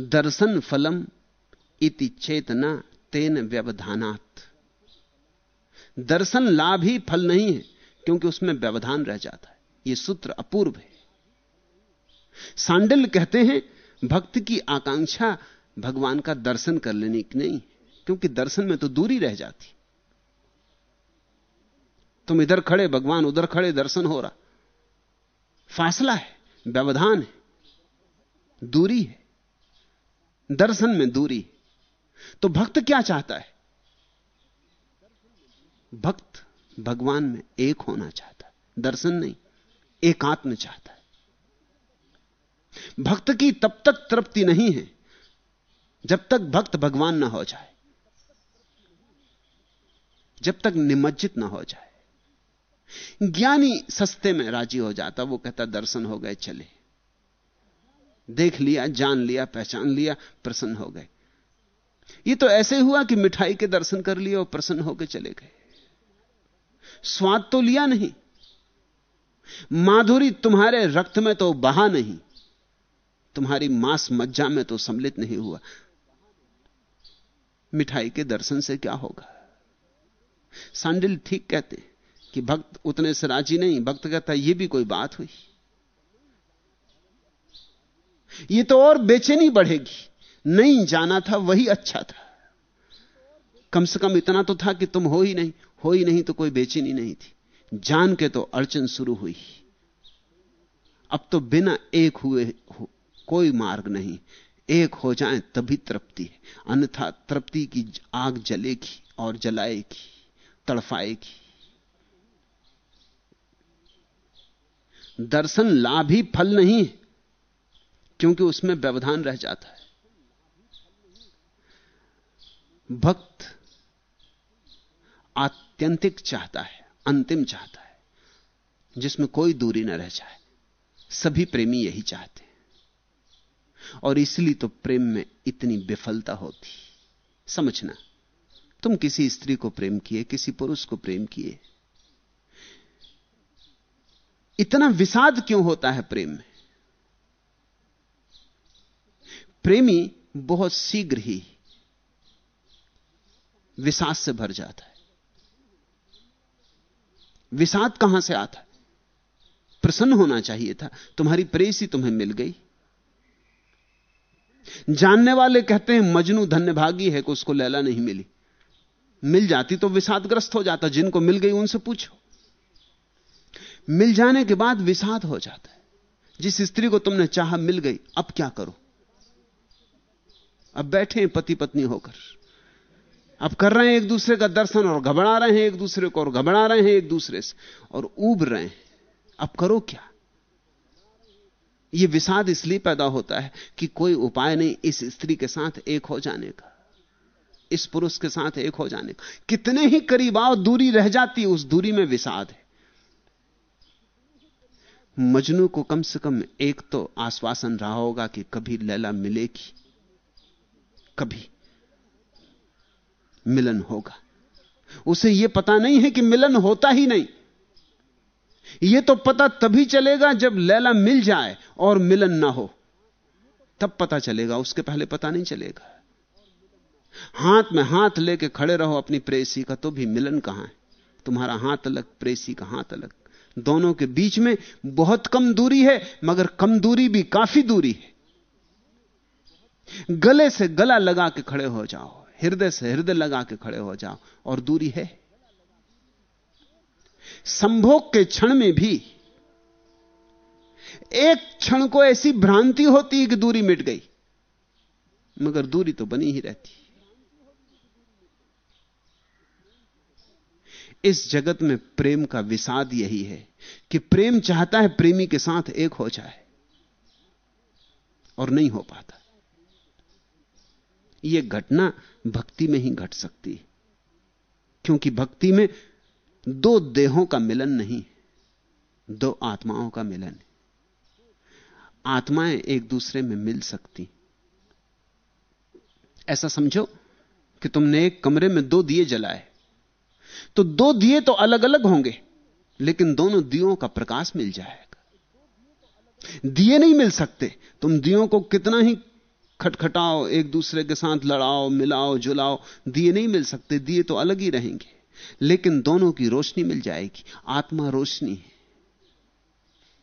दर्शन फलम इति चेतना तेन व्यवधानात। दर्शन लाभ ही फल नहीं है, क्योंकि उसमें व्यवधान रह जाता है। यह सूत्र अपूर्व है। सांडिल कहते हैं, भक्त की आकांक्षा भगवान का दर्शन कर लेने की नहीं, क्योंकि दर्शन में तो दूरी रह जाती। तुम इधर खड़े, भगवान उधर खड़े, दर्शन हो रहा। फासला है, व्यवधान है, दूरी है। दर्शन में दूरी। तो भक्त क्या चाहता है? भक्त भगवान में एक होना चाहता है, दर्शन नहीं, एकात्म चाहता है। भक्त की तब तक तृप्ति नहीं है, जब तक भक्त भगवान ना हो जाए, जब तक निमज्जित ना हो जाए। ज्ञानी सस्ते में राज़ी हो जाता, वो कहता, दर्शन हो गए, चले। देख लिया, जान लिया, पहचान लिया, प्रसन्न हो गए। ये तो ऐसे हुआ कि मिठाई के दर्शन कर लिए और प्रसन्न होकर चले गए। स्वाद तो लिया नहीं। माधुरी, तुम्हारे रक्त में तो बहा नहीं। तुम्हारी मांस मज्जा में तो सम्मिलित नहीं हुआ। मिठाई के दर्शन से क्या होगा? सांडिल ठीक कहते कि भक्त उतने से राज़ी नहीं। भक्त कहता यह भी कोई बात हुई? ये तो और बेचैनी बढ़ेगी। नहीं जाना था वही अच्छा था। कम से कम इतना तो था कि तुम हो ही नहीं हो ही नहीं तो कोई बेचैनी नहीं थी। जान के तो अड़चन शुरू हुई। अब तो बिना एक हुए हो, कोई मार्ग नहीं। एक हो जाए तभी तृप्ति है। अन्यथा तृप्ति की आग जलेगी और जलाएगी तड़फाएगी। दर्शन लाभ ही फल नहीं है। क्योंकि उसमें व्यवधान रह जाता है। भक्त आत्यंतिक चाहता है, अंतिम चाहता है, जिसमें कोई दूरी न रह जाए। सभी प्रेमी यही चाहते हैं। और इसलिए तो प्रेम में इतनी विफलता होती। समझना, तुम किसी स्त्री को प्रेम किए, किसी पुरुष को प्रेम किए। इतना विषाद क्यों होता है प्रेम में? प्रेमी बहुत शीघ्र ही विषाद से भर जाता है। विषाद कहाँ से आता है? प्रसन्न होना चाहिए था। तुम्हारी प्रेसी तुम्हें मिल गई। जानने वाले कहते हैं, मजनू धन्य भागी है कि उसको लैला नहीं मिली। मिल जाती तो विषादग्रस्त हो जाता, जिनको मिल गई उनसे पूछो। मिल जाने के बाद विषाद हो जाता है। जिस स्त्री को तुमने चाहा, मिल गई, अब क्या करो? अब बैठे हैं पति पत्नी होकर। अब कर रहे हैं एक दूसरे का दर्शन और घबरा रहे हैं एक दूसरे को और घबरा रहे हैं एक दूसरे से और ऊब रहे हैं। अब करो क्या? यह विषाद इसलिए पैदा होता है कि कोई उपाय नहीं इस स्त्री के साथ एक हो जाने का। इस पुरुष के साथ एक हो जाने का। कितने ही करीब आओ, दूरी रह जाती, उस दूरी में विषाद है। मजनू को कम से कम एक तो आश्वासन रहा होगा कि कभी लैला मिलेगी। कभी मिलन होगा। उसे यह पता नहीं है कि मिलन होता ही नहीं। यह तो पता तभी चलेगा जब लैला मिल जाए और मिलन ना हो। तब पता चलेगा, उसके पहले पता नहीं चलेगा। हाथ में हाथ लेके खड़े रहो अपनी प्रेसी का तो भी मिलन कहाँ है? तुम्हारा हाथ अलग, प्रेसी का हाथ अलग। दोनों के बीच में बहुत कम दूरी है, मगर कम दूरी भी काफ़ी दूरी है। गले से गला लगा के खड़े हो जाओ, हृदय से हृदय लगा के खड़े हो जाओ, और दूरी है। संभोग के क्षण में भी एक क्षण को ऐसी भ्रांति होती है कि दूरी मिट गई, मगर दूरी तो बनी ही रहती इस जगत में प्रेम का विषाद यही है कि प्रेम चाहता है प्रेमी के साथ एक हो जाए और नहीं हो पाता। यह घटना भक्ति में ही घट सकती है। क्योंकि भक्ति में दो देहों का मिलन नहीं दो आत्माओं का मिलन है। आत्माएँ एक दूसरे में मिल सकती ऐसा समझो कि तुमने एक कमरे में दो दिए जलाए। तो दो दिए तो अलग अलग होंगे, लेकिन दोनों दियों का प्रकाश मिल जाएगा। दिए नहीं मिल सकते, तुम दियों को कितना ही खटखटाओ, एक दूसरे के साथ लड़ाओ, मिलाओ, जुलाओ, दिए नहीं मिल सकते, दिए तो अलग ही रहेंगे। लेकिन दोनों की रोशनी मिल जाएगी, आत्मा रोशनी है।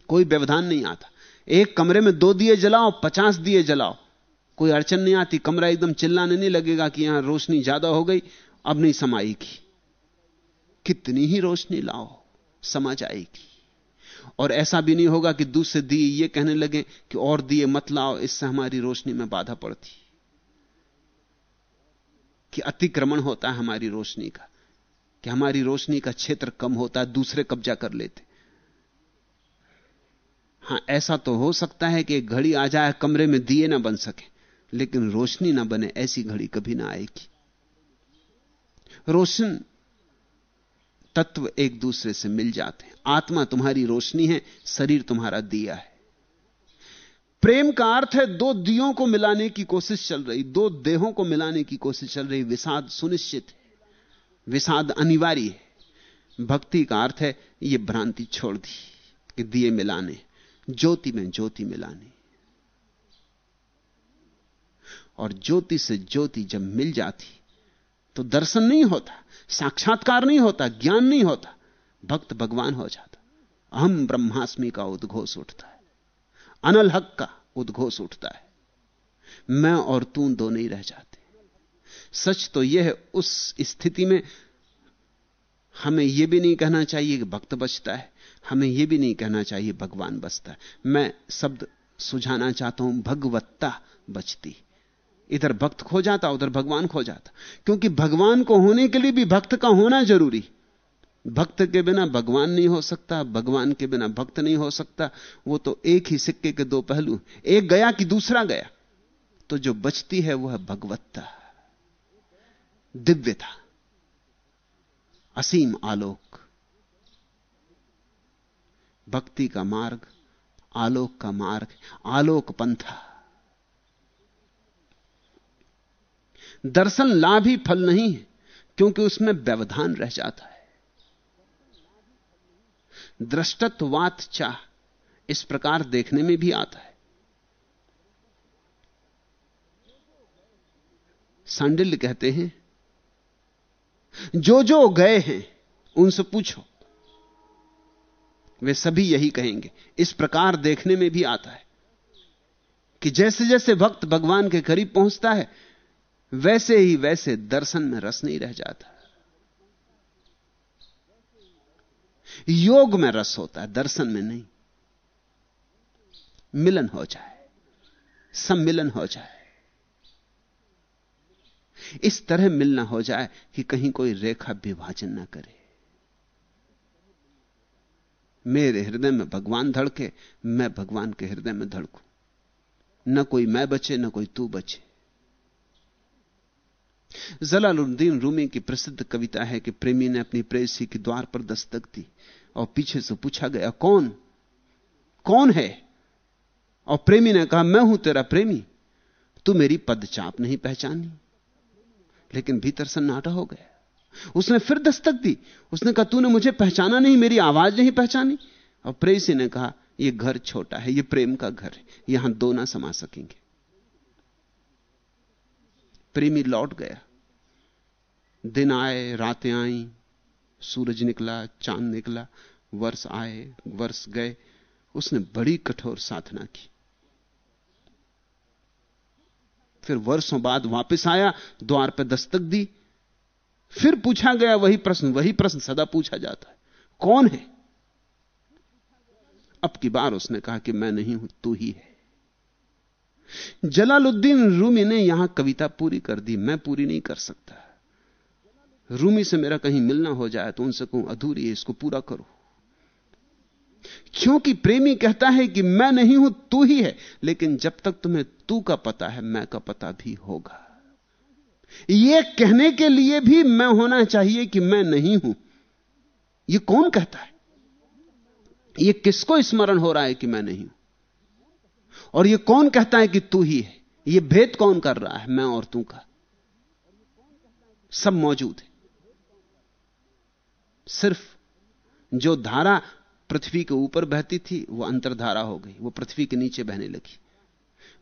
कोई व्यवधान नहीं आता। एक कमरे में दो दिए जलाओ, पचास दिए जलाओ। कोई अड़चन नहीं आती, कमरा एकदम चिल्लाने नहीं लगेगा कि यहाँ रोशनी ज़्यादा हो गई, अब नहीं समाएगी कितनी ही रोशनी लाओ, समा जाएगी। और ऐसा भी नहीं होगा कि दूसरे दिए ये कहने लगे कि और दिए मत लाओ, इससे हमारी रोशनी में बाधा पड़ती। कि अतिक्रमण होता है हमारी रोशनी का, कि हमारी रोशनी का क्षेत्र कम होता है, दूसरे कब्जा कर लेते। हाँ, ऐसा तो हो सकता है कि घड़ी आ जाए, कमरे में दिए ना बन सके, लेकिन रोशनी ना बने, ऐसी घड़ी कभी ना आएगी। रोशन तत्व एक दूसरे से मिल जाते हैं। आत्मा तुम्हारी रोशनी है, शरीर तुम्हारा दिया है। प्रेम का अर्थ है दो दियों को मिलाने की कोशिश चल रही, दो देहों को मिलाने की कोशिश चल रही। विषाद सुनिश्चित है, विषाद अनिवार्य है। भक्ति का अर्थ है यह भ्रांति छोड़ दी, कि दिए मिलाने, ज्योति में ज्योति मिलाने। और ज्योति से ज्योति जब मिल जाती तो दर्शन नहीं होता, साक्षात्कार नहीं होता, ज्ञान नहीं होता, भक्त भगवान हो जाता। अहम ब्रह्मास्मि का उद्घोष उठता है, अनल हक का उद्घोष उठता है। मैं और तू दो नहीं रह जाते सच तो यह है, उस स्थिति में हमें यह भी नहीं कहना चाहिए कि भक्त बचता है, हमें यह भी नहीं कहना चाहिए भगवान बचता है। मैं शब्द सुझाना चाहता हूँ, भगवत्ता बचती इधर भक्त खो जाता, उधर भगवान खो जाता। क्योंकि भगवान को होने के लिए भी भक्त का होना ज़रूरी। भक्त के बिना भगवान नहीं हो सकता, भगवान के बिना भक्त नहीं हो सकता। वो तो एक ही सिक्के के दो पहलू, एक गया कि दूसरा गया। तो जो बचती है वह भगवत्ता, दिव्यता, असीम आलोक। भक्ति का मार्ग, आलोक का मार्ग, आलोक पंथा। दर्शन लाभ ही फल नहीं है, क्योंकि उसमें व्यवधान रह जाता है। दृष्टत्वात चाह इस प्रकार देखने में भी आता है। सांडिल्य कहते हैं जो जो गए हैं, उनसे पूछो। वे सभी यही कहेंगे। इस प्रकार देखने में भी आता है कि जैसे जैसे भक्त भगवान के करीब पहुँचता है वैसे ही वैसे दर्शन में रस नहीं रह जाता। योग में रस होता है, दर्शन में नहीं। मिलन हो जाए, सम्मिलन हो जाए। इस तरह मिलना हो जाए कि कहीं कोई रेखा विभाजन ना करे। मेरे हृदय में भगवान धड़के, मैं भगवान के हृदय में धड़कू। न कोई मैं बचे, न कोई तू बचे। जलालुद्दीन रूमी की प्रसिद्ध कविता है कि प्रेमी ने अपनी प्रेसी के द्वार पर दस्तक दी और पीछे से पूछा गया, कौन? कौन है? और प्रेमी ने कहा, मैं हूँ तेरा प्रेमी। तू मेरी पदचाप नहीं पहचानी। लेकिन भीतर सन्नाटा हो गया। उसने फिर दस्तक दी। उसने कहा, तूने मुझे पहचाना नहीं, मेरी आवाज़ नहीं पहचानी। और प्रेसी ने कहा यह घर छोटा है यह प्रेम का घर है, यहाँ दो ना समा सकेंगे। प्रेमी लौट गया। दिन आए, रातें आई, सूरज निकला, चाँद निकला, वर्ष आए, वर्ष गए। उसने बड़ी कठोर साधना की। फिर वर्षों बाद वापस आया, द्वार पर दस्तक दी। फिर पूछा गया वही प्रश्न वही प्रश्न सदा पूछा जाता है। कौन है? अब की बार उसने कहा कि मैं नहीं हूँ, तू ही है। जलालुद्दीन रूमी ने यहाँ कविता पूरी कर दी, मैं पूरी नहीं कर सकता। रूमी से मेरा कहीं मिलना हो जाए तो उनसे कहूँ, अधूरी है, इसको पूरा करो। क्योंकि प्रेमी कहता है कि मैं नहीं हूँ, तू ही है, लेकिन जब तक तुम्हें तू का पता है, मैं का पता भी होगा। यह कहने के लिए भी मैं होना चाहिए कि मैं नहीं हूँ। यह कौन कहता है? यह किसको स्मरण हो रहा है कि मैं नहीं हूँ? और यह कौन कहता है कि तू ही है? यह भेद कौन कर रहा है? मैं और तू का। सब मौजूद है। सिर्फ़ जो धारा पृथ्वी के ऊपर बहती थी, वो अंतरधारा हो गई। वो पृथ्वी के नीचे बहने लगी।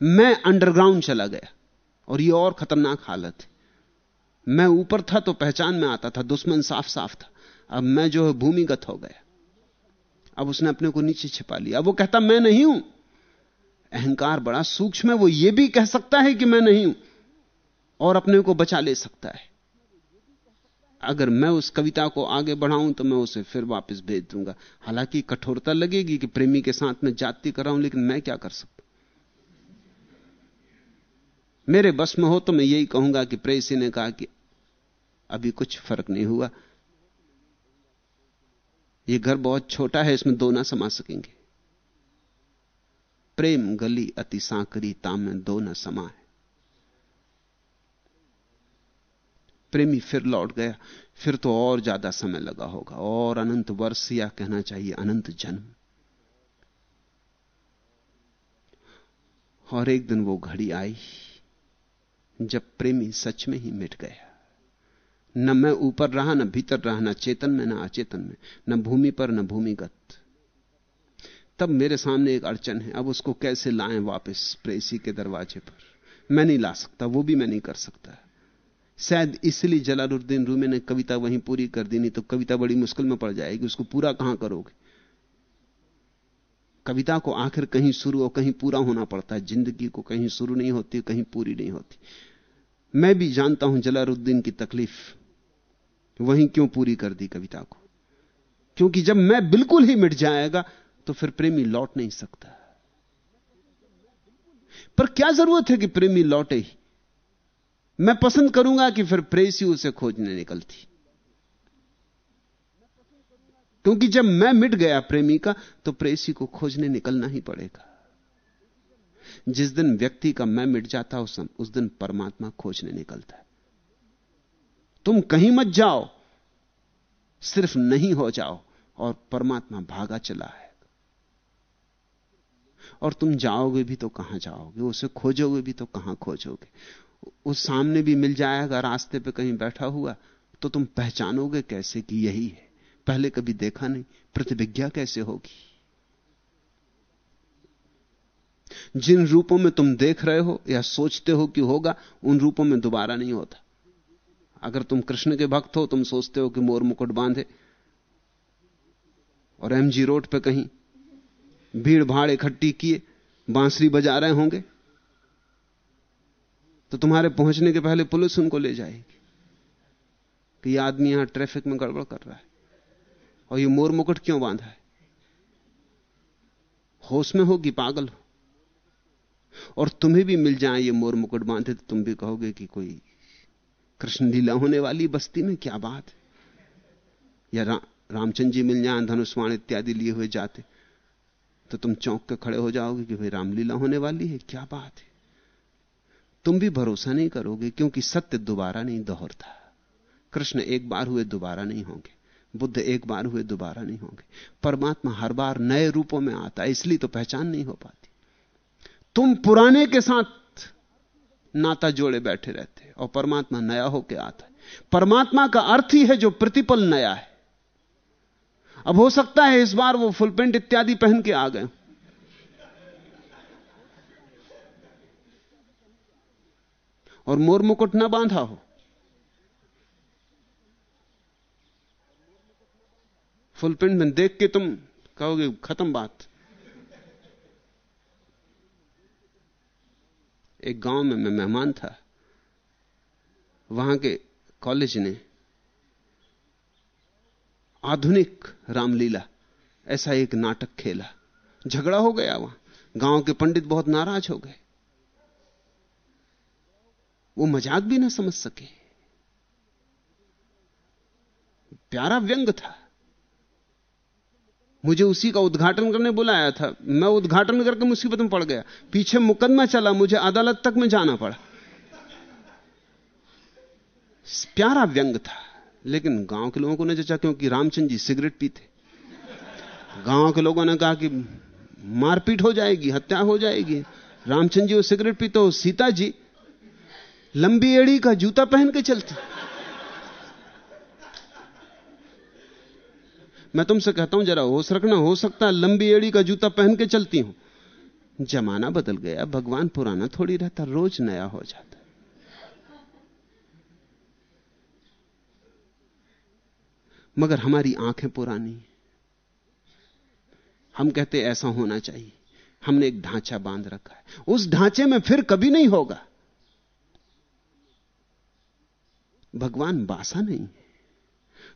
मैं अंडरग्राउंड चला गया। और ये और खतरनाक हालत है। मैं ऊपर था तो पहचान में आता था, दुश्मन साफ़ साफ़ था। अब मैं जो है भूमिगत हो गया। अब उसने अपने को नीचे छिपा लिया। अब वो कहता, मैं नहीं हूँ। अहंकार बड़ा सूक्ष्म है, वो ये भी कह सकता है कि मैं नहीं हूँ, और अपने को बचा ले सकता है। अगर मैं उस कविता को आगे बढ़ाऊं तो मैं उसे फिर वापस भेज दूँगा। हालाँकि कठोरता लगेगी कि प्रेमी के साथ मैं जाति कर रहा हूँ, लेकिन मैं क्या कर सकता? मेरे बस में हो तो मैं यही कहूँगा कि प्रेसी ने कहा कि अभी कुछ फ़र्क नहीं हुआ। यह घर बहुत छोटा है, इसमें दो ना समा सकेंगे। प्रेम गली अति सांकरी ताम दो न समा है। प्रेमी फिर लौट गया। फिर तो और ज़्यादा समय लगा होगा। और अनंत वर्ष या कहना चाहिए अनंत जन्म। और एक दिन वो घड़ी आई, जब प्रेमी सच में ही मिट गया। न मैं ऊपर रहा, न भीतर रहा, न चेतन में, न अचेतन में, न भूमि पर, न भूमिगत। तब मेरे सामने एक अड़चन है, अब उसको कैसे लाएँ वापस प्रेसी के दरवाजे पर? मैं नहीं ला सकता, वो भी मैं नहीं कर सकता। शायद इसलिए जलालुद्दीन रूमी ने कविता वहीं पूरी कर दी, नहीं तो कविता बड़ी मुश्किल में पड़ जाएगी, उसको पूरा कहाँ करोगे? कविता को आखिर कहीं शुरू और कहीं पूरा होना पड़ता है, ज़िंदगी को कहीं शुरू नहीं होती, कहीं पूरी नहीं होती। मैं भी जानता हूँ जलालुद्दीन की तकलीफ़, वहीं क्यों पूरी कर दी कविता को? क्योंकि जब मैं बिल्कुल ही मिट जाएगा तो फिर प्रेमी लौट नहीं सकता। पर क्या ज़रूरत है कि प्रेमी लौटे? ही मैं पसंद करूँगा कि फिर प्रेसी उसे खोजने निकलती। क्योंकि जब मैं मिट गया प्रेमी का तो प्रेसी को खोजने निकलना ही पड़ेगा। जिस दिन व्यक्ति का मैं मिट जाता उस, उस दिन परमात्मा खोजने निकलता है। तुम कहीं मत जाओ सिर्फ़ नहीं हो जाओ और परमात्मा भागा चला है। और तुम जाओगे भी तो कहाँ जाओगे? उसे खोजोगे भी तो कहाँ खोजोगे? उस सामने भी मिल जाएगा, रास्ते पे कहीं बैठा हुआ तो तुम पहचानोगे कैसे कि यही है। पहले कभी देखा नहीं, प्रतिविज्ञा कैसे होगी? जिन रूपों में तुम देख रहे हो या सोचते हो कि होगा, उन रूपों में दोबारा नहीं होता। अगर तुम कृष्ण के भक्त हो, तुम सोचते हो कि मोर मुकुट बांधे, और एमजी रोड पे कहीं भीड़ भाड़ इकट्ठी किए बांसुरी बजा रहे होंगे तो तुम्हारे पहुँचने के पहले पुलिस उनको ले जाएगी कि यह आदमी यहाँ ट्रैफ़िक में गड़बड़ कर रहा है और ये मोर मुकुट क्यों बांधा है? होश में होगी पागल हो। और तुम्हें भी मिल जाए ये मोर मुकुट बांधे तो तुम भी कहोगे कि कोई कृष्ण लीला होने वाली बस्ती में क्या बात है? या रा, रामचंद्र जी मिल जाए धनुष्वाण इत्यादि लिए हुए जाते। तो तुम चौंक के खड़े हो जाओगे कि भाई रामलीला होने वाली है, क्या बात है? तुम भी भरोसा नहीं करोगे क्योंकि सत्य दोबारा नहीं दोहरता कृष्ण एक बार हुए, दोबारा नहीं होंगे। बुद्ध एक बार हुए, दोबारा नहीं होंगे। परमात्मा हर बार नए रूपों में आता है, इसलिए तो पहचान नहीं हो पाती। तुम पुराने के साथ नाता जोड़े बैठे रहते और परमात्मा नया होकर आता है। परमात्मा का अर्थ ही है जो प्रतिपल नया है। अब हो सकता है इस बार वो फुल पेंट इत्यादि पहन के आ गए। और मोर मुकुट ना बांधा हो। फुल पेंट में देख के तुम कहोगे, खत्म बात। एक गाँव में मैं मेहमान था। वहाँ के कॉलेज ने आधुनिक रामलीला, ऐसा एक नाटक खेला। झगड़ा हो गया वहाँ। गाँव के पंडित बहुत नाराज़ हो गए। वो मज़ाक भी ना समझ सके। प्यारा व्यंग था। मुझे उसी का उद्घाटन करने बुलाया था। मैं उद्घाटन करके मुसीबत में पड़ गया। पीछे मुकदमा चला, मुझे अदालत तक में जाना पड़ा। प्यारा व्यंग था। लेकिन गाँव के लोगों को नहीं जचा क्योंकि रामचंद्र जी सिगरेट पीते। गाँव के लोगों ने कहा कि मारपीट हो जाएगी, हत्या हो जाएगी। रामचंद्र जी वो सिगरेट पीते हो सीता जी लंबी एड़ी का जूता पहन के चलती। मैं तुमसे कहता हूँ, जरा होश रखना, हो सकता है लंबी एड़ी का जूता पहन के चलती हूँ। जमाना बदल गया, भगवान पुराना थोड़ी रहता, रोज नया हो जाता। मगर हमारी आँखें पुरानी। हम कहते ऐसा होना चाहिए। हमने एक ढांचा बाँध रखा है। उस ढांचे में फिर कभी नहीं होगा। भगवान बासा नहीं है।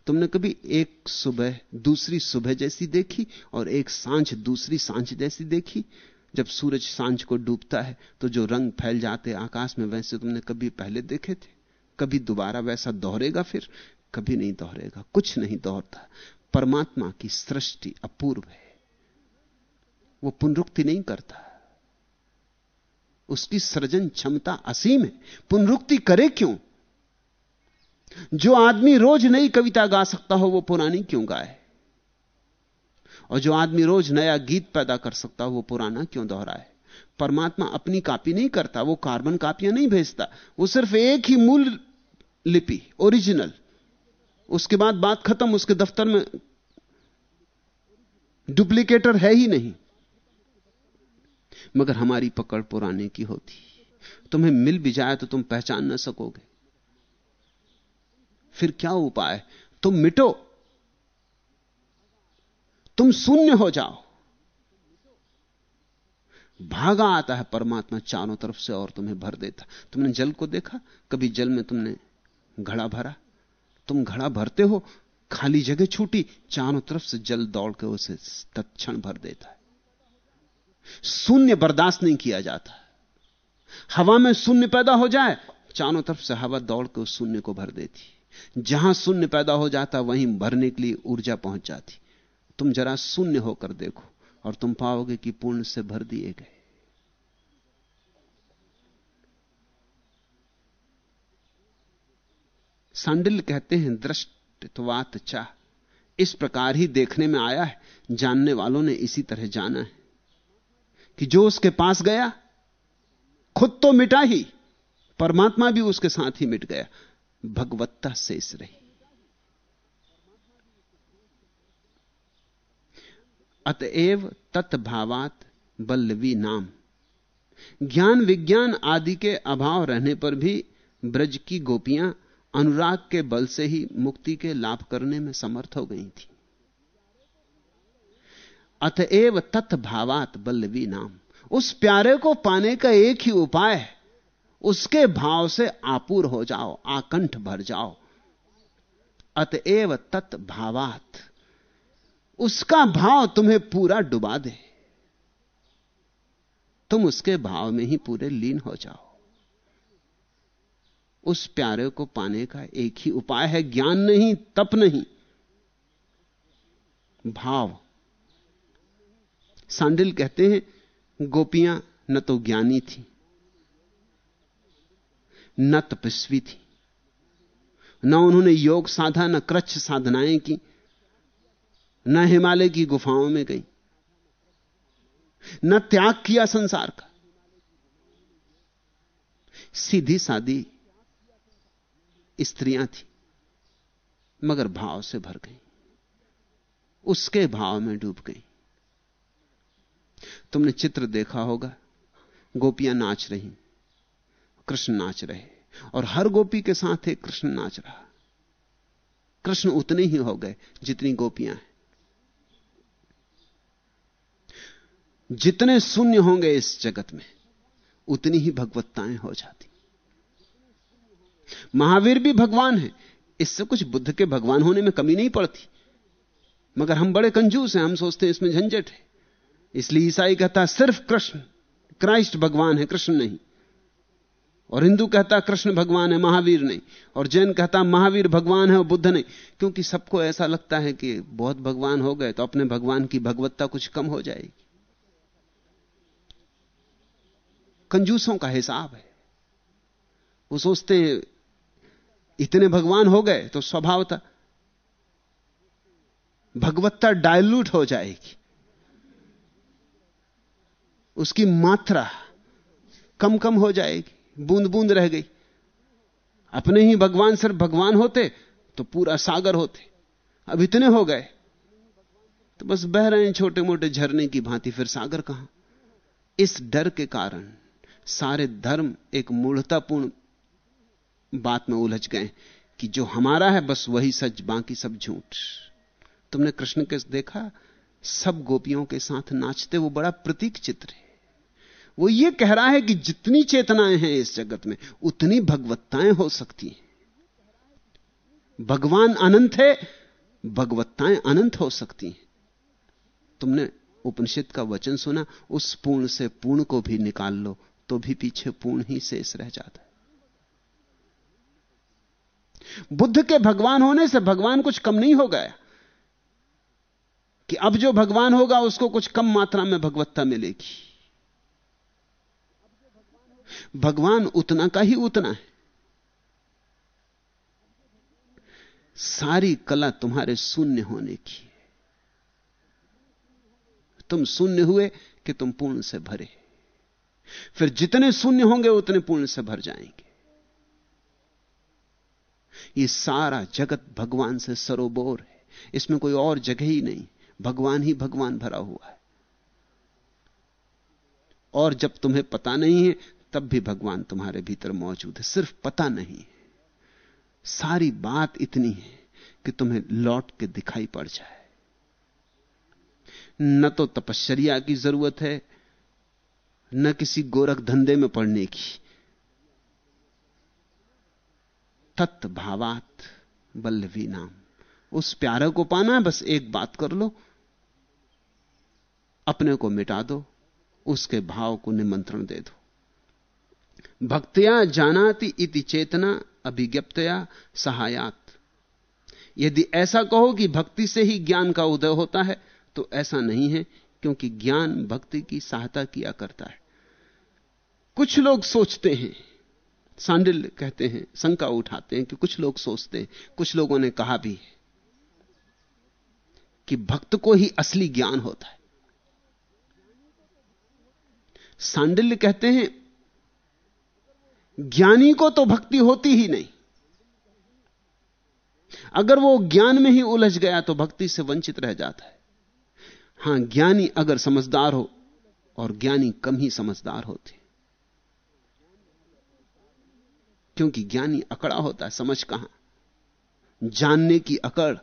तुमने कभी एक सुबह दूसरी सुबह जैसी देखी और एक साँझ दूसरी साँझ जैसी देखी? जब सूरज साँझ को डूबता है तो जो रंग फैल जाते आकाश में, वैसे तुमने कभी पहले देखे थे? कभी दोबारा वैसा दोहरेगा फिर? कभी नहीं दोहरेगा, कुछ नहीं दोहरता। परमात्मा की सृष्टि अपूर्व है। वो पुनरुक्ति नहीं करता। उसकी सृजन क्षमता असीम है। पुनरुक्ति करे क्यों? जो आदमी रोज नई कविता गा सकता हो, वो पुरानी क्यों गाए? और जो आदमी रोज नया गीत पैदा कर सकता हो, वो पुराना क्यों दोहराए? परमात्मा अपनी कापी नहीं करता, वो कार्बन कापियाँ नहीं भेजता। वो सिर्फ़ एक ही मूल लिपि, ओरिजिनल। उसके बाद बात खत्म, उसके दफ्तर में डुप्लीकेटर है ही नहीं। मगर हमारी पकड़ पुराने की होती। तुम्हें मिल भी जाए तो तुम पहचान ना सकोगे। फिर क्या उपाय? तुम मिटो। तुम शून्य हो जाओ। भागा आता है परमात्मा चारों तरफ़ से और तुम्हें भर देता। तुमने जल को देखा? कभी जल में तुमने घड़ा भरा? तुम घड़ा भरते हो, खाली जगह छूटी, चारों तरफ़ से जल दौड़ के उसे तत्क्षण भर देता है। शून्य बर्दाश्त नहीं किया जाता। हवा में शून्य पैदा हो जाए, चारों तरफ़ से हवा दौड़ के उस शून्य को भर देती जहाँ शून्य पैदा हो जाता, वहीं भरने के लिए ऊर्जा पहुँच जाती। तुम जरा शून्य होकर देखो और तुम पाओगे कि पूर्ण से भर दिए गए। सांडिल कहते हैं दृष्टवात चाह इस प्रकार ही देखने में आया है, जानने वालों ने इसी तरह जाना है। कि जो उसके पास गया, खुद तो मिटा ही, परमात्मा भी उसके साथ ही मिट गया, भगवत्ता शेष रही। अतएव तत्भावात बल्लवी नाम। ज्ञान विज्ञान आदि के अभाव रहने पर भी ब्रज की गोपियाँ अनुराग के बल से ही मुक्ति के लाभ करने में समर्थ हो गई थी। अतएव तथ भावात बल्लवी नाम। उस प्यारे को पाने का एक ही उपाय है। उसके भाव से आपूर हो जाओ, आकंठ भर जाओ। अतएव तत्भावात उसका भाव तुम्हें पूरा डुबा दे। तुम उसके भाव में ही पूरे लीन हो जाओ। उस प्यारे को पाने का एक ही उपाय है, ज्ञान नहीं, तप नहीं। भाव। सांडिल कहते हैं, गोपियाँ न तो ज्ञानी थी, न तपस्वी थी। न उन्होंने योग साधा, न कृच्छ साधनाएँ की, न हिमालय की गुफाओं में गई, न त्याग किया संसार का। सीधी सादी स्त्रियाँ थी, मगर भाव से भर गई। उसके भाव में डूब गई। तुमने चित्र देखा होगा, गोपियाँ नाच रही, कृष्ण नाच रहे, और हर गोपी के साथ एक कृष्ण नाच रहा। कृष्ण उतने ही हो गए जितनी गोपियाँ हैं। जितने शून्य होंगे इस जगत में, उतनी ही भगवत्ताएँ हो जाती। महावीर भी भगवान है। इससे कुछ बुद्ध के भगवान होने में कमी नहीं पड़ती। मगर हम बड़े कंजूस हैं, हम सोचते हैं इसमें झंझट है। इसलिए ईसाई कहता, सिर्फ़ कृष्ण, क्राइस्ट भगवान है, कृष्ण नहीं। और हिंदू कहता, कृष्ण भगवान है, महावीर नहीं। और जैन कहता, महावीर भगवान है और बुद्ध नहीं। क्योंकि सबको ऐसा लगता है कि बहुत भगवान हो गए तो अपने भगवान की भगवत्ता कुछ कम हो जाएगी। कंजूसों का हिसाब है। वो सोचते हैं इतने भगवान हो गए तो स्वभावता भगवत्ता डायल्यूट हो जाएगी। उसकी मात्रा कम कम हो जाएगी, बूंद बूंद रह गई। अपने ही भगवान सिर्फ़ भगवान होते तो पूरा सागर होते। अब इतने हो गए तो बस बह रहे हैं छोटे मोटे झरने की भांति, फिर सागर कहाँ? इस डर के कारण सारे धर्म एक मूढ़तापूर्ण बात में उलझ गए कि जो हमारा है, बस वही सच, बाकी सब झूठ। तुमने कृष्ण के देखा, सब गोपियों के साथ नाचते, वो बड़ा प्रतीक चित्र है। वो ये कह रहा है कि जितनी चेतनाएँ हैं इस जगत में, उतनी भगवत्ताएँ हो सकती हैं। भगवान अनंत है, भगवत्ताएँ अनंत हो सकती हैं। तुमने उपनिषद का वचन सुना, उस पूर्ण से पूर्ण को भी निकाल लो तो भी पीछे पूर्ण ही शेष रह जाता है। बुद्ध के भगवान होने से भगवान कुछ कम नहीं हो गया कि अब जो भगवान होगा, उसको कुछ कम मात्रा में भगवत्ता मिलेगी। भगवान उतना का ही उतना है। सारी कला तुम्हारे शून्य होने की तुम शून्य हुए कि तुम पूर्ण से भरे। फिर जितने शून्य होंगे, उतने पूर्ण से भर जाएँगे। ये सारा जगत भगवान से सरोबोर है। इसमें कोई और जगह ही नहीं। भगवान ही भगवान भरा हुआ है। और जब तुम्हें पता नहीं है, तब भी भगवान तुम्हारे भीतर मौजूद है। सिर्फ़ पता नहीं है। सारी बात इतनी है कि तुम्हें लौट के दिखाई पड़ जाए। न तो तपश्चर्या की ज़रूरत है, न किसी गोरख धंधे में पड़ने की। तत् भावात बल्लवी नाम। उस प्यारे को पाना है, बस एक बात कर लो। अपने को मिटा दो, उसके भाव को निमंत्रण दे दो। भक्तिया जानाति इति चेतना अभिज्ञप्तया सहायात। यदि ऐसा कहो कि भक्ति से ही ज्ञान का उदय होता है तो ऐसा नहीं है, क्योंकि ज्ञान भक्ति की सहायता किया करता है। कुछ लोग सोचते हैं सांडिल कहते हैं, शंका उठाते हैं कि कुछ लोग सोचते हैं, कुछ लोगों ने कहा भी है कि भक्त को ही असली ज्ञान होता है। सांडिल्य कहते हैं, ज्ञानी को तो भक्ति होती ही नहीं। अगर वो ज्ञान में ही उलझ गया तो भक्ति से वंचित रह जाता है। हाँ, ज्ञानी अगर समझदार हो और ज्ञानी कम ही समझदार होते क्योंकि ज्ञानी अकड़ा होता है, समझ कहाँ? जानने की अकड़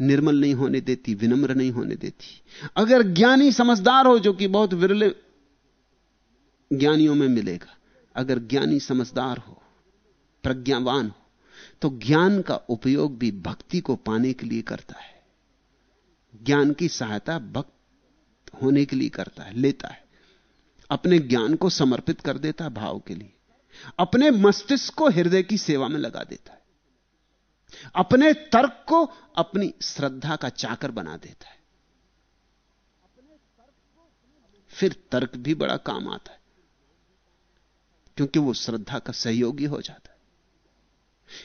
निर्मल नहीं होने देती, विनम्र नहीं होने देती। अगर ज्ञानी समझदार हो, जो कि बहुत विरले ज्ञानियों में मिलेगा, अगर ज्ञानी समझदार हो, प्रज्ञावान हो तो ज्ञान का उपयोग भी भक्ति को पाने के लिए करता है। ज्ञान की सहायता भक्त होने के लिए करता है, लेता है। अपने ज्ञान को समर्पित कर देता है भाव के लिए। अपने मस्तिष्क को हृदय की सेवा में लगा देता है। अपने तर्क को अपनी श्रद्धा का चाकर बना देता है। फिर तर्क भी बड़ा काम आता है, क्योंकि वो श्रद्धा का सहयोगी हो जाता है।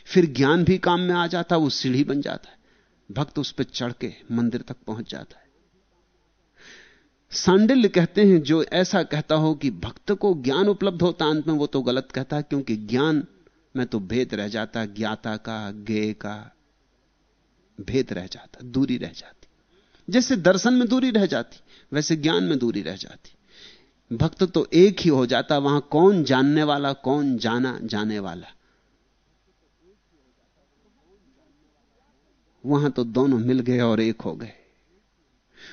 फिर ज्ञान भी काम में आ जाता है, वो सीढ़ी बन जाता है। भक्त उस पर चढ़ के मंदिर तक पहुँच जाता है। सांडिल्य कहते हैं, जो ऐसा कहता हो कि भक्त को ज्ञान उपलब्ध होता अंत में वो तो गलत कहता है, क्योंकि ज्ञान में तो भेद रह जाता ज्ञाता का गेय का भेद रह जाता, दूरी रह जाती। जैसे दर्शन में दूरी रह जाती, वैसे ज्ञान में दूरी रह जाती। भक्त तो एक ही हो जाता, वहाँ कौन जानने वाला, कौन जाना, जाने वाला। वहाँ तो दोनों मिल गए और एक हो गए।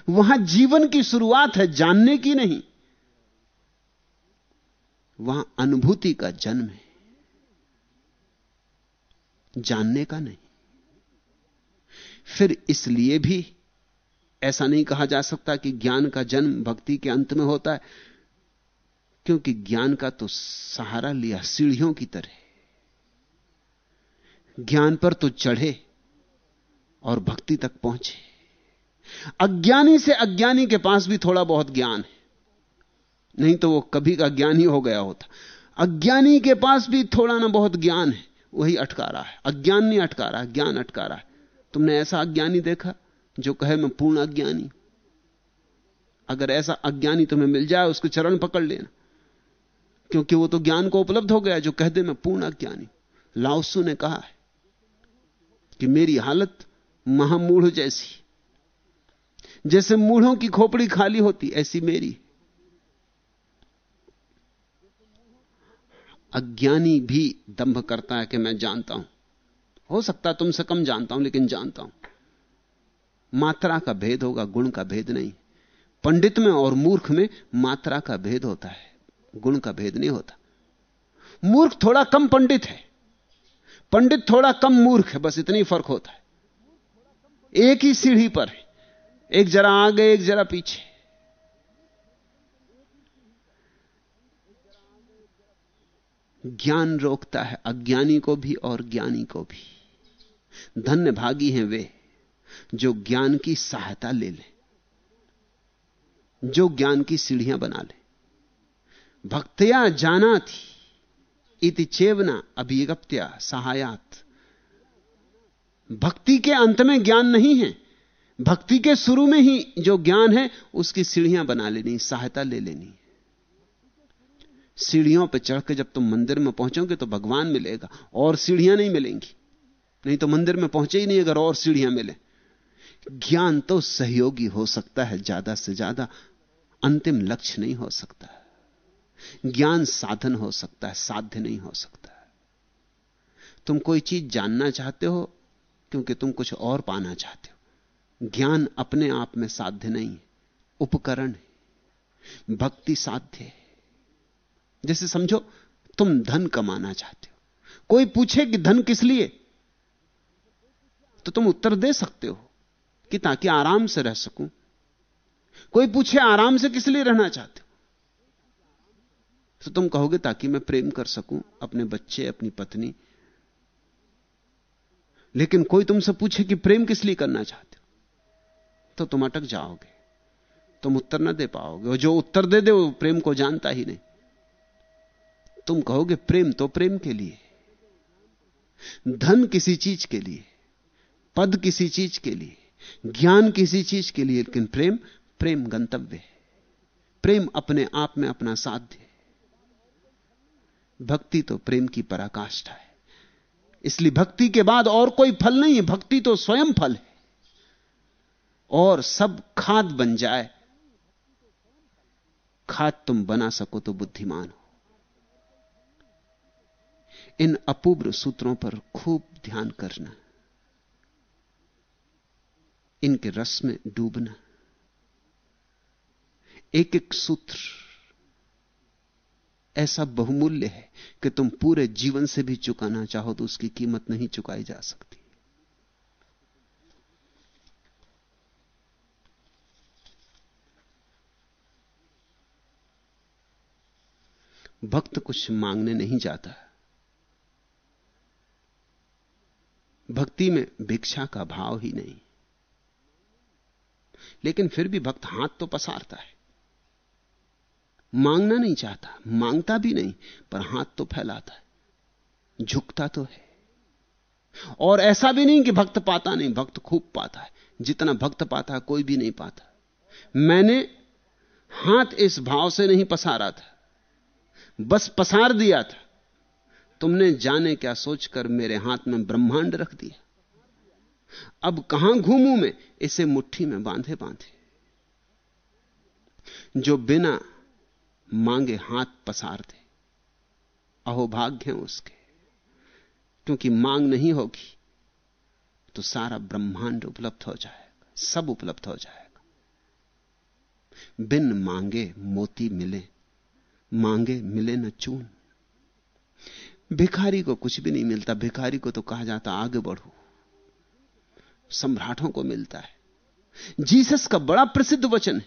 वहाँ जीवन की शुरुआत है, जानने की नहीं। वहाँ अनुभूति का जन्म है। जानने का नहीं। फिर इसलिए भी ऐसा नहीं कहा जा सकता कि ज्ञान का जन्म भक्ति के अंत में होता है, क्योंकि ज्ञान का तो सहारा लिया सीढ़ियों की तरह। ज्ञान पर तो चढ़े और भक्ति तक पहुँचे। अज्ञानी से अज्ञानी के पास भी थोड़ा बहुत ज्ञान है। नहीं तो वो कभी का ज्ञानी हो गया होता। अज्ञानी के पास भी थोड़ा ना बहुत ज्ञान है, वही अटका रहा है। अज्ञान नहीं अटका रहा ज्ञान अटका रहा है। तुमने ऐसा अज्ञानी देखा जो कहे, मैं पूर्ण अज्ञानी अगर ऐसा अज्ञानी तुम्हें मिल जाए, उसके चरण पकड़ लेना। क्योंकि वो तो ज्ञान को उपलब्ध हो गया जो कह दे, मैं पूर्ण अज्ञानी लाओसू ने कहा है कि मेरी हालत महामूढ़ जैसी जैसे मूढ़ों की खोपड़ी खाली होती, ऐसी मेरी। अज्ञानी भी दंभ करता है कि मैं जानता हूँ। हो सकता तुमसे कम जानता हूँ, लेकिन जानता हूँ। मात्रा का भेद होगा, गुण का भेद नहीं। पंडित में और मूर्ख में मात्रा का भेद होता है, गुण का भेद नहीं होता। मूर्ख थोड़ा कम पंडित है। पंडित थोड़ा कम मूर्ख है, बस इतनी फ़र्क होता है। एक ही सीढ़ी पर है। एक जरा आगे, एक जरा पीछे। ज्ञान रोकता है, अज्ञानी को भी और ज्ञानी को भी। धन्य भागी हैं वे, जो ज्ञान की सहायता ले ले, जो ज्ञान की सीढ़ियाँ बना ले। भक्तया जाना थी इति चेवना अभिगप्त्या सहायात। भक्ति के अंत में ज्ञान नहीं है। भक्ति के शुरू में ही जो ज्ञान है, उसकी सीढ़ियाँ बना लेनी, सहायता ले लेनी। सीढ़ियों पर चढ़ के जब तुम मंदिर में पहुंचोगे तो भगवान मिलेगा, और सीढ़ियाँ नहीं मिलेंगी। नहीं तो मंदिर में पहुँचे ही नहीं अगर और सीढ़ियाँ मिले। ज्ञान तो सहयोगी हो सकता है, ज़्यादा से ज़्यादा अंतिम लक्ष्य नहीं हो सकता। ज्ञान साधन हो सकता है, साध्य नहीं हो सकता। तुम कोई चीज़ जानना चाहते हो, क्योंकि तुम कुछ और पाना चाहते हो। ज्ञान अपने आप में साध्य नहीं है। उपकरण है। भक्ति साध्य है। जैसे समझो, तुम धन कमाना चाहते हो। कोई पूछे कि धन किस लिए? तो तुम उत्तर दे सकते हो कि ताकि आराम से रह सकूँ। कोई पूछे आराम से किस लिए रहना चाहते हो? तो तुम कहोगे, ताकि मैं प्रेम कर सकूँ, अपने बच्चे, अपनी पत्नी। लेकिन कोई तुमसे पूछे कि प्रेम किस लिए करना चाहते हो? तो तुम अटक जाओगे। तुम उत्तर ना दे पाओगे। और जो उत्तर दे दे, वो प्रेम को जानता ही नहीं। तुम कहोगे, प्रेम तो प्रेम के लिए। धन किसी चीज़ के लिए। पद किसी चीज़ के लिए। ज्ञान किसी चीज़ के लिए। लेकिन प्रेम प्रेम गंतव्य है। प्रेम अपने आप में अपना साध्य भक्ति तो प्रेम की पराकाष्ठा है। इसलिए भक्ति के बाद और कोई फल नहीं है। भक्ति तो स्वयं फल है। और सब खाद बन जाए। खाद तुम बना सको तो बुद्धिमान हो। इन अपूर्व सूत्रों पर खूब ध्यान करना। इनके रस में डूबना। एक एक सूत्र ऐसा बहुमूल्य है कि तुम पूरे जीवन से भी चुकाना चाहो तो उसकी कीमत नहीं चुकाई जा सकती। भक्त कुछ मांगने नहीं जाता। भक्ति में भिक्षा का भाव ही नहीं। लेकिन फिर भी भक्त हाथ तो पसारता है। मांगना नहीं चाहता, माँगता भी नहीं, पर हाथ तो फैलाता है। झुकता तो है। और ऐसा भी नहीं कि भक्त पाता नहीं, भक्त खूब पाता है। जितना भक्त पाता है, कोई भी नहीं पाता। मैंने हाथ इस भाव से नहीं पसारा था। बस पसार दिया था। तुमने जाने क्या सोचकर मेरे हाथ में ब्रह्मांड रख दिया? अब कहाँ घूमू मैं? इसे मुट्ठी में बांधे बांधे। जो बिना मांगे हाथ पसार दे, अहोभाग्य हैं उसके। क्योंकि मांग नहीं होगी तो सारा ब्रह्मांड उपलब्ध हो जाएगा, सब उपलब्ध हो जाएगा। बिन मांगे मोती मिले मांगे, मिले न चून। भिखारी को कुछ भी नहीं मिलता। भिखारी को तो कहा जाता, आगे बढ़ो। सम्राटों को मिलता है। जीसस का बड़ा प्रसिद्ध वचन है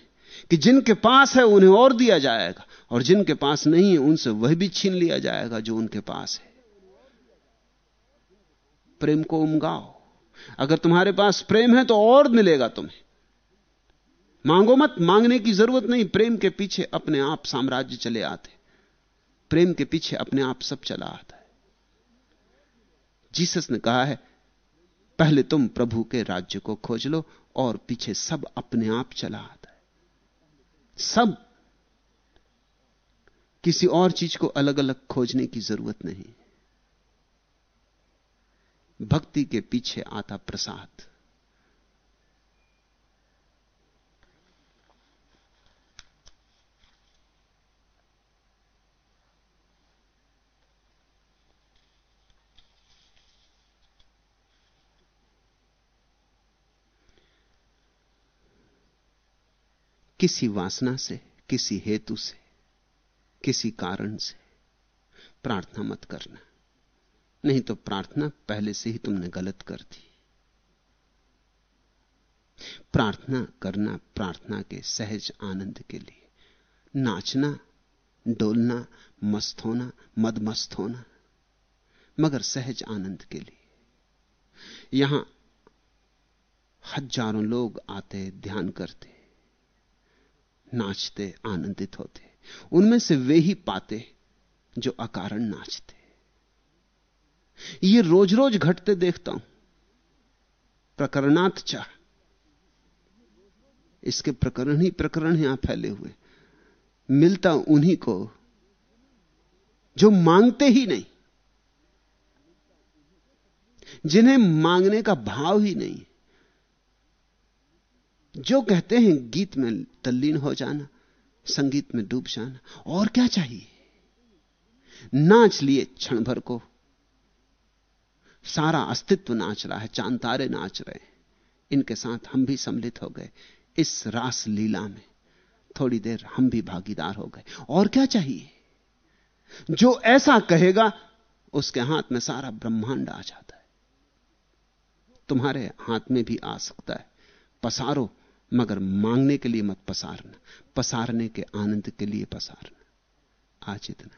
कि जिनके पास है, उन्हें और दिया जाएगा। और जिनके पास नहीं है, उनसे वह भी छीन लिया जाएगा जो उनके पास है। प्रेम को उमगाओ। अगर तुम्हारे पास प्रेम है तो और मिलेगा तुम्हें। मांगो मत, मांगने की ज़रूरत नहीं, प्रेम के पीछे अपने आप साम्राज्य चले आते प्रेम के पीछे अपने आप सब चला आता है। जीसस ने कहा है, पहले तुम प्रभु के राज्य को खोज लो और पीछे सब अपने आप चला आता है। सब। किसी और चीज़ को अलग अलग खोजने की ज़रूरत नहीं। भक्ति के पीछे आता प्रसाद। किसी वासना से, किसी हेतु से, किसी कारण से प्रार्थना मत करना। नहीं तो प्रार्थना पहले से ही तुमने गलत कर दी। प्रार्थना करना प्रार्थना के सहज आनंद के लिए। नाचना, डोलना, मस्त होना, मदमस्त होना, मगर सहज आनंद के लिए। यहाँ हज़ारों लोग आते, ध्यान करते। नाचते, आनंदित होते। उनमें से वे ही पाते जो अकारण नाचते। ये रोज रोज घटते देखता हूँ। प्रकरणात चाह। इसके प्रकरण ही प्रकरण यहाँ फैले हुए। मिलता उन्हीं को जो मांगते ही नहीं। जिन्हें मांगने का भाव ही नहीं। जो कहते हैं गीत में तल्लीन हो जाना, संगीत में डूब जाना, और क्या चाहिए? नाच लिए क्षण भर को। सारा अस्तित्व नाच रहा है, चाँद तारे नाच रहे हैं। इनके साथ हम भी सम्मिलित हो गए। इस रास लीला में थोड़ी देर हम भी भागीदार हो गए। और क्या चाहिए? जो ऐसा कहेगा, उसके हाथ में सारा ब्रह्मांड आ जाता है। तुम्हारे हाथ में भी आ सकता है। पसारो मगर मांगने के लिए मत पसारना पसारने के आनंद के लिए पसारना। आज इतना